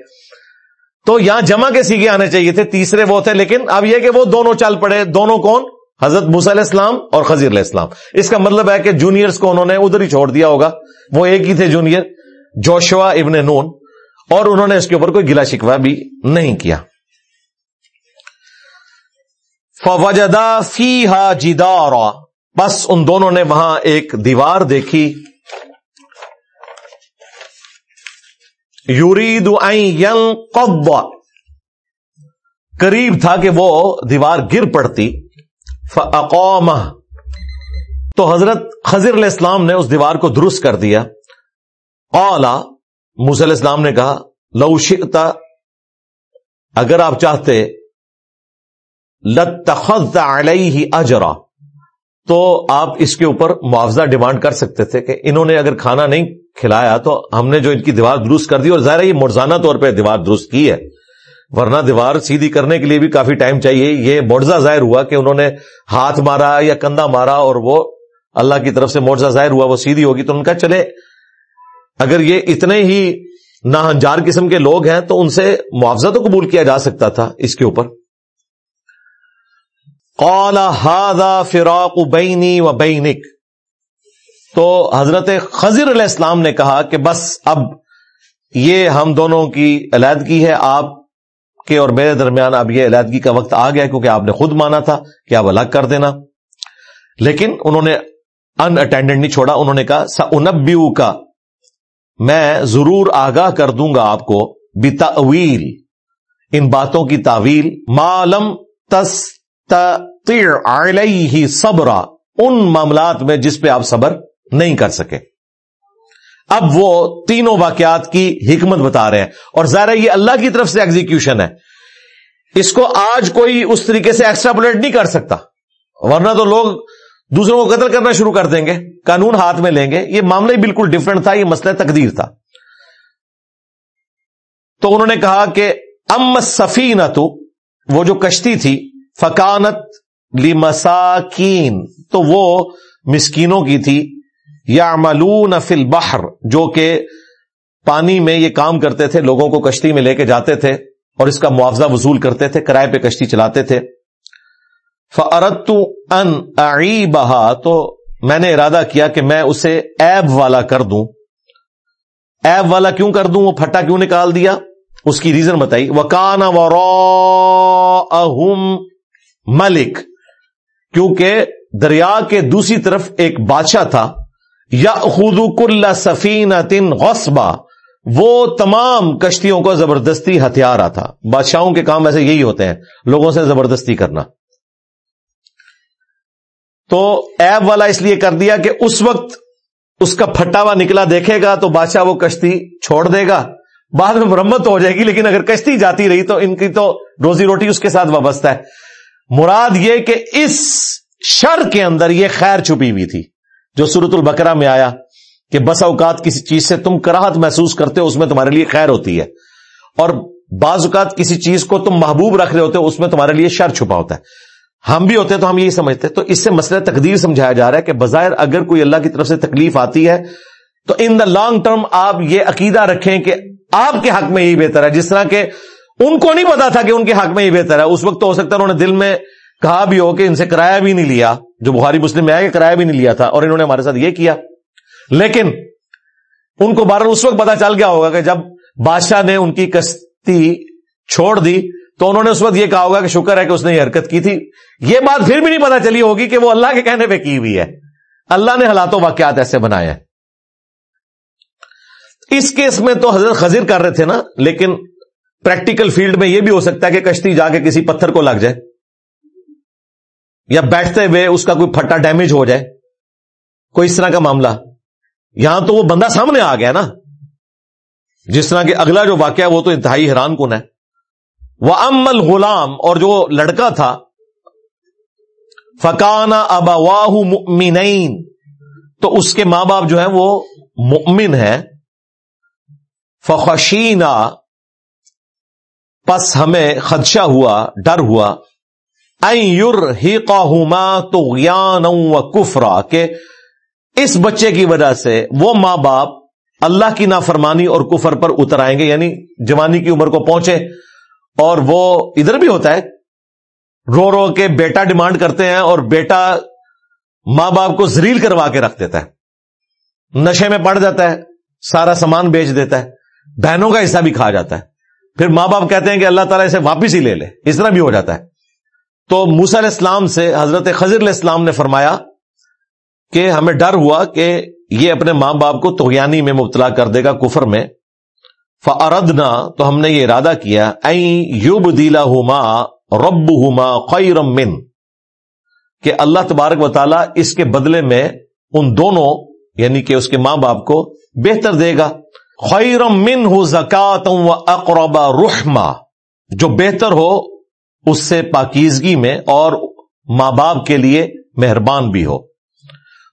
تو یہاں جمع کے سیگے آنے چاہیے تھے؟ تیسرے وہ تھے، لیکن اب یہ کہ وہ دونوں چل پڑے۔ دونوں کون؟ حضرت موس علیہ السلام اور خزیر علیہ السلام۔ اس کا مطلب ہے کہ جونیئرس کو انہوں نے ادھر ہی چھوڑ دیا ہوگا۔ وہ ایک ہی تھے جونیئر جوشوا ابن نون۔ اور انہوں نے اس کے اوپر کوئی گلا شکوا بھی نہیں کیا۔ فوجدا فی ہا جیدارا بس ان دونوں نے وہاں ایک دیوار دیکھی۔ یورید قب قریب تھا کہ وہ دیوار گر پڑتی۔ فقوم تو حضرت خضر علیہ السلام نے اس دیوار کو درست کر دیا۔ اولا علیہ السلام نے کہا، لو شئتا اگر آپ چاہتے لتخذ علیہ اجرا، تو آپ اس کے اوپر معاوضہ ڈیمانڈ کر سکتے تھے کہ انہوں نے اگر کھانا نہیں کھلایا تو ہم نے جو ان کی دیوار درست کر دی، اور ظاہر یہ مرزانہ طور پہ دیوار درست کی ہے۔ ورنہ دیوار سیدھی کرنے کے لیے بھی کافی ٹائم چاہیے۔ یہ مرزا ظاہر ہوا کہ انہوں نے ہاتھ مارا یا کندھا مارا اور وہ اللہ کی طرف سے مرزا ظاہر ہوا، وہ سیدھی ہوگی تو ان کا چلے۔ اگر یہ اتنے ہی ناہنجار قسم کے لوگ ہیں تو ان سے معاوضہ تو قبول کیا جا سکتا تھا اس کے اوپر۔ قال هذا فراق بینی و بینک۔ تو حضرت خضر علیہ السلام نے کہا کہ بس اب یہ ہم دونوں کی علیحدگی ہے، آپ کے اور میرے درمیان اب یہ علیحدگی کا وقت آ گیا کیونکہ آپ نے خود مانا تھا کہ آپ الگ کر دینا۔ لیکن انہوں نے ان اٹینڈنٹ نہیں چھوڑا، انہوں نے کہا سنبیو کا میں ضرور آگاہ کر دوں گا آپ کو بتاویل ان باتوں کی تعویل معلوم تس علیہ صبرا، ان معاملات میں جس پہ آپ صبر نہیں کر سکے۔ اب وہ تینوں واقعات کی حکمت بتا رہے ہیں، اور ظاہر یہ اللہ کی طرف سے ایگزیکیوشن ہے۔ اس کو آج کوئی اس طریقے سے ایکسٹرا نہیں کر سکتا، ورنہ تو لوگ دوسروں کو قتل کرنا شروع کر دیں گے، قانون ہاتھ میں لیں گے۔ یہ معاملہ ہی بالکل ڈفرنٹ تھا، یہ مسئلہ تقدیر تھا۔ تو انہوں نے کہا کہ ام سفی تو وہ جو کشتی تھی، فکانت لمساکین، تو وہ مسکینوں کی تھی۔ یا ملون فل بحر جو کہ پانی میں یہ کام کرتے تھے، لوگوں کو کشتی میں لے کے جاتے تھے اور اس کا معاوضہ وصول کرتے تھے، کرائے پہ کشتی چلاتے تھے۔ فرت ان بہا تو میں نے ارادہ کیا کہ میں اسے ایب والا کر دوں۔ ایب والا کیوں کر دوں؟ وہ پھٹا کیوں نکال دیا؟ اس کی ریزن بتائی۔ وہ کان ملک کیونکہ دریا کے دوسری طرف ایک بادشاہ تھا۔ یا خود کل سفین تن غصبہ وہ تمام کشتیوں کو زبردستی ہتھیار تھا بادشاہوں کے کام ایسے یہی ہوتے ہیں، لوگوں سے زبردستی کرنا۔ تو ایب والا اس لیے کر دیا کہ اس وقت اس کا پھٹا ہوا نکلا، دیکھے گا تو بادشاہ وہ کشتی چھوڑ دے گا۔ بعد میں مرمت ہو جائے گی، لیکن اگر کشتی جاتی رہی تو ان کی تو روزی روٹی اس کے ساتھ وابستہ ہے۔ مراد یہ کہ اس شر کے اندر یہ خیر چھپی ہوئی تھی، جو سورت البکرا میں آیا کہ بس اوقات کسی چیز سے تم کراہت محسوس کرتے ہو، اس میں تمہارے لیے خیر ہوتی ہے۔ اور بعض اوقات کسی چیز کو تم محبوب رکھ رہے ہوتے ہو، اس میں تمہارے لیے شر چھپا ہوتا ہے۔ ہم بھی ہوتے تو ہم یہی سمجھتے تو اس سے مسئلہ تقدیر سمجھایا جا رہا ہے کہ بظاہر اگر کوئی اللہ کی طرف سے تکلیف آتی ہے تو ان دا لانگ ٹرم آپ یہ عقیدہ رکھیں کہ آپ کے حق میں یہی بہتر ہے۔ جس طرح کہ ان کو نہیں پتا تھا کہ ان کے حق میں یہ بہتر ہے۔ اس وقت تو ہو سکتا ہے انہوں نے دل میں کہا بھی ہو کہ ان سے کرایہ بھی نہیں لیا۔ جو بخاری مسلم میں آیا کہ کرایہ بھی نہیں لیا تھا اور انہوں نے ہمارے ساتھ یہ کیا۔ لیکن ان کو بارہ اس وقت پتا چل گیا ہوگا کہ جب بادشاہ نے ان کی کشتی چھوڑ دی تو انہوں نے اس وقت یہ کہا ہوگا کہ شکر ہے کہ اس نے یہ حرکت کی تھی۔ یہ بات پھر بھی نہیں پتا چلی ہوگی کہ وہ اللہ کے کہنے پہ کی ہوئی ہے۔ اللہ نے حالات و واقعات ایسے بنائے ہیں۔ اس کیس میں تو حضرت خزیر کر رہے تھے نا، لیکن پریکٹیکل فیلڈ میں یہ بھی ہو سکتا ہے کہ کشتی جا کے کسی پتھر کو لگ جائے۔ یا بیٹھتے ہوئے اس کا کوئی پھٹا ڈیمیج ہو جائے۔ کوئی اس طرح کا معاملہ۔ یہاں تو وہ بندہ سامنے آ گیا نا۔ جس طرح کہ اگلا جو واقعہ وہ تو انتہائی حیران کن ہے۔ وہ امل غلام اور جو لڑکا تھا فکانا ابا واہ تو اس کے ماں باپ جو ہے وہ مؤمن ہے فخشینا پس ہمیں خدشہ ہوا، ڈر ہوا۔ یور ہی تو و کفرا کہ اس بچے کی وجہ سے وہ ماں باپ اللہ کی نافرمانی اور کفر پر اتر آئیں گے یعنی جوانی کی عمر کو پہنچے۔ اور وہ ادھر بھی ہوتا ہے، رو رو کے بیٹا ڈیمانڈ کرتے ہیں اور بیٹا ماں باپ کو زریل کروا کے رکھ دیتا ہے۔ نشے میں پڑ جاتا ہے، سارا سامان بیچ دیتا ہے، بہنوں کا حصہ بھی کھا جاتا ہے۔ پھر ماں باپ کہتے ہیں کہ اللہ تعالیٰ اسے واپس ہی لے لے۔ اس طرح بھی ہو جاتا ہے۔ تو موسا علیہ السلام سے حضرت خضر علیہ السلام نے فرمایا کہ ہمیں ڈر ہوا کہ یہ اپنے ماں باپ کو تویانی میں مبتلا کر دے گا کفر میں۔ فردنا تو ہم نے یہ ارادہ کیا یوب دیلا ہوما رب ہوما خیرم من۔ کہ اللہ تبارک و تعالیٰ اس کے بدلے میں ان دونوں یعنی کہ اس کے ماں باپ کو بہتر دے گا۔ خیرم من ہو زکات و اقربا رحما۔ جو بہتر ہو، اس سے پاکیزگی میں اور ماں باپ کے لیے مہربان بھی ہو۔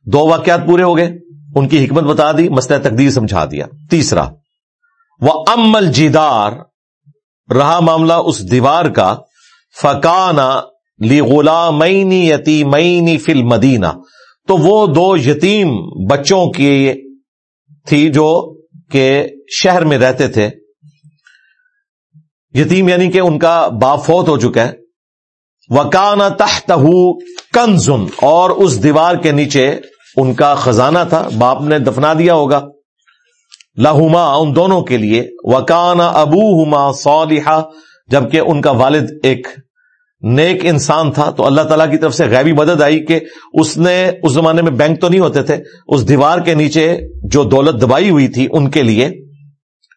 دو واقعات پورے ہو گئے، ان کی حکمت بتا دی، مسئلہ تقدیر سمجھا دیا۔ تیسرا وہ امل جیدار رہا معاملہ اس دیوار کا فکانا لی غلامینی یتیمینی فل مدینہ تو وہ دو یتیم بچوں کی تھی جو کہ شہر میں رہتے تھے۔ یتیم یعنی کہ ان کا باپ فوت ہو چکا ہے۔ وکانا تحت کنزن اور اس دیوار کے نیچے ان کا خزانہ تھا۔ باپ نے دفنا دیا ہوگا۔ لہما، ان دونوں کے لیے، وکانا ابو ہما صالحہ جبکہ ان کا والد ایک نیک انسان تھا، تو اللہ تعالیٰ کی طرف سے غیبی مدد آئی کہ اس نے اس زمانے میں بینک تو نہیں ہوتے تھے، اس دیوار کے نیچے جو دولت دبائی ہوئی تھی ان کے لیے،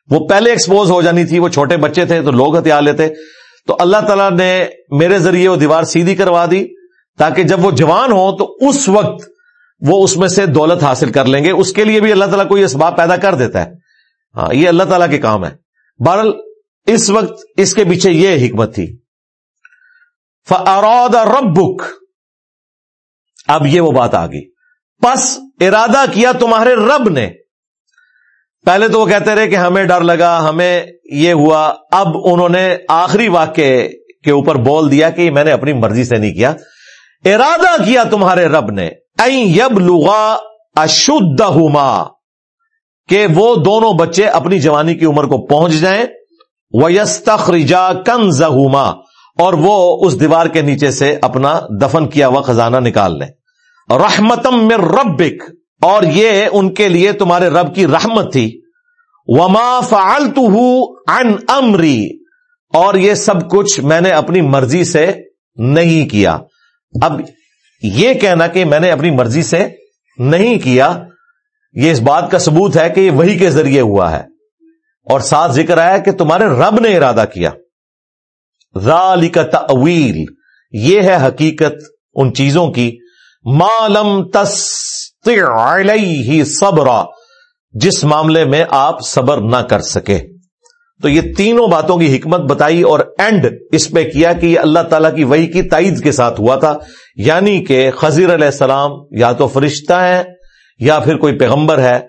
وہ پہلے ایکسپوز ہو جانی تھی، وہ چھوٹے بچے تھے، تو لوگ ہتھیار لیتے، تو اللہ تعالیٰ نے میرے ذریعے وہ دیوار سیدھی کروا دی، تاکہ جب وہ جوان ہو تو اس وقت وہ اس میں سے دولت حاصل کر لیں گے۔ اس کے لیے بھی اللہ تعالیٰ کوئی اسباب پیدا کر دیتا ہے۔ ہاں یہ اللہ تعالیٰ کے کام ہے۔ بہرحال، اس وقت اس کے پیچھے یہ حکمت تھی۔ فراد ربک۔ اب یہ وہ بات آ گئی پس ارادہ کیا تمہارے رب نے۔ پہلے تو وہ کہتے رہے کہ ہمیں ڈر لگا، ہمیں یہ ہوا۔ اب انہوں نے آخری واقعے کے اوپر بول دیا کہ میں نے اپنی مرضی سے نہیں کیا۔ ارادہ کیا تمہارے رب نے یب لغا اشد کہ وہ دونوں بچے اپنی جوانی کی عمر کو پہنچ جائیں وہ یستخرجا کنز اور وہ اس دیوار کے نیچے سے اپنا دفن کیا ہوا خزانہ نکال لیں۔ رحمتم میں ربک، اور یہ ان کے لیے تمہارے رب کی رحمت تھی۔ وما فالتو ان امری، اور یہ سب کچھ میں نے اپنی مرضی سے نہیں کیا۔ اب یہ کہنا کہ میں نے اپنی مرضی سے نہیں کیا، یہ اس بات کا ثبوت ہے کہ یہ وہی کے ذریعے ہوا ہے۔ اور ساتھ ذکر آیا کہ تمہارے رب نے ارادہ کیا۔ ذالک تعویل یہ ہے حقیقت ان چیزوں کی۔ معلوم علیہ صبر جس معاملے میں آپ صبر نہ کر سکے۔ تو یہ تینوں باتوں کی حکمت بتائی اور اینڈ اس پہ کیا کہ یہ اللہ تعالیٰ کی وہی کی تائید کے ساتھ ہوا تھا۔ یعنی کہ خزیر علیہ السلام یا تو فرشتہ ہے یا پھر کوئی پیغمبر ہے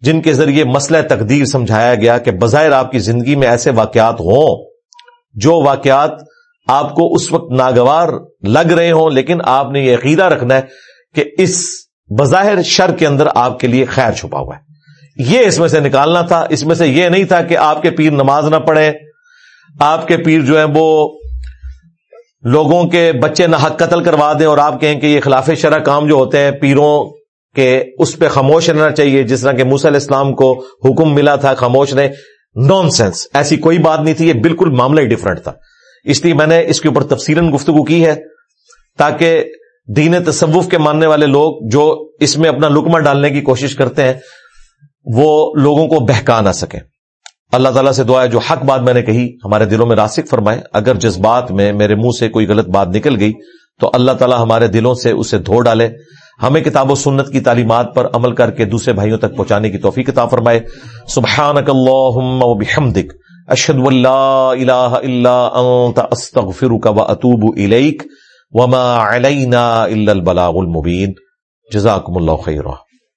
جن کے ذریعے مسئلہ تقدیر سمجھایا گیا کہ بظاہر آپ کی زندگی میں ایسے واقعات ہوں۔ جو واقعات آپ کو اس وقت ناگوار لگ رہے ہوں، لیکن آپ نے یہ عقیدہ رکھنا ہے کہ اس بظاہر شر کے اندر آپ کے لیے خیر چھپا ہوا ہے۔ یہ اس میں سے نکالنا تھا، اس میں سے یہ نہیں تھا کہ آپ کے پیر نماز نہ پڑھے آپ کے پیر جو ہے وہ لوگوں کے بچے نہ حق قتل کروا دیں اور آپ کہیں کہ یہ خلاف شرح کام جو ہوتے ہیں پیروں کے اس پہ خاموش رہنا چاہیے، جس طرح کہ موسی علیہ السلام کو حکم ملا تھا خاموش رہے نان سینس ایسی کوئی بات نہیں تھی، یہ بالکل معاملہ ہی ڈفرنٹ تھا۔ اس لیے میں نے اس کے اوپر تفصیل گفتگو کی ہے تاکہ دین تصوف کے ماننے والے لوگ جو اس میں اپنا لکمہ ڈالنے کی کوشش کرتے ہیں وہ لوگوں کو بہکا نہ سکیں اللہ تعالیٰ سے دعا ہے جو حق بات میں نے کہی، ہمارے دلوں میں راسک فرمائے۔ اگر جذبات میں میرے منہ سے کوئی غلط بات نکل گئی، تو اللہ تعالیٰ ہمارے دلوں سے اسے دھو ڈالے۔ ہمیں کتاب و سنت کی تعلیمات پر عمل کر کے دوسرے بھائیوں تک پہنچانے کی توفیق کتاب فرمائے۔ سبحان اشد اللہ و الیک۔ وما علینا البلاغ المبین۔ جزاکم اللہ خیرہ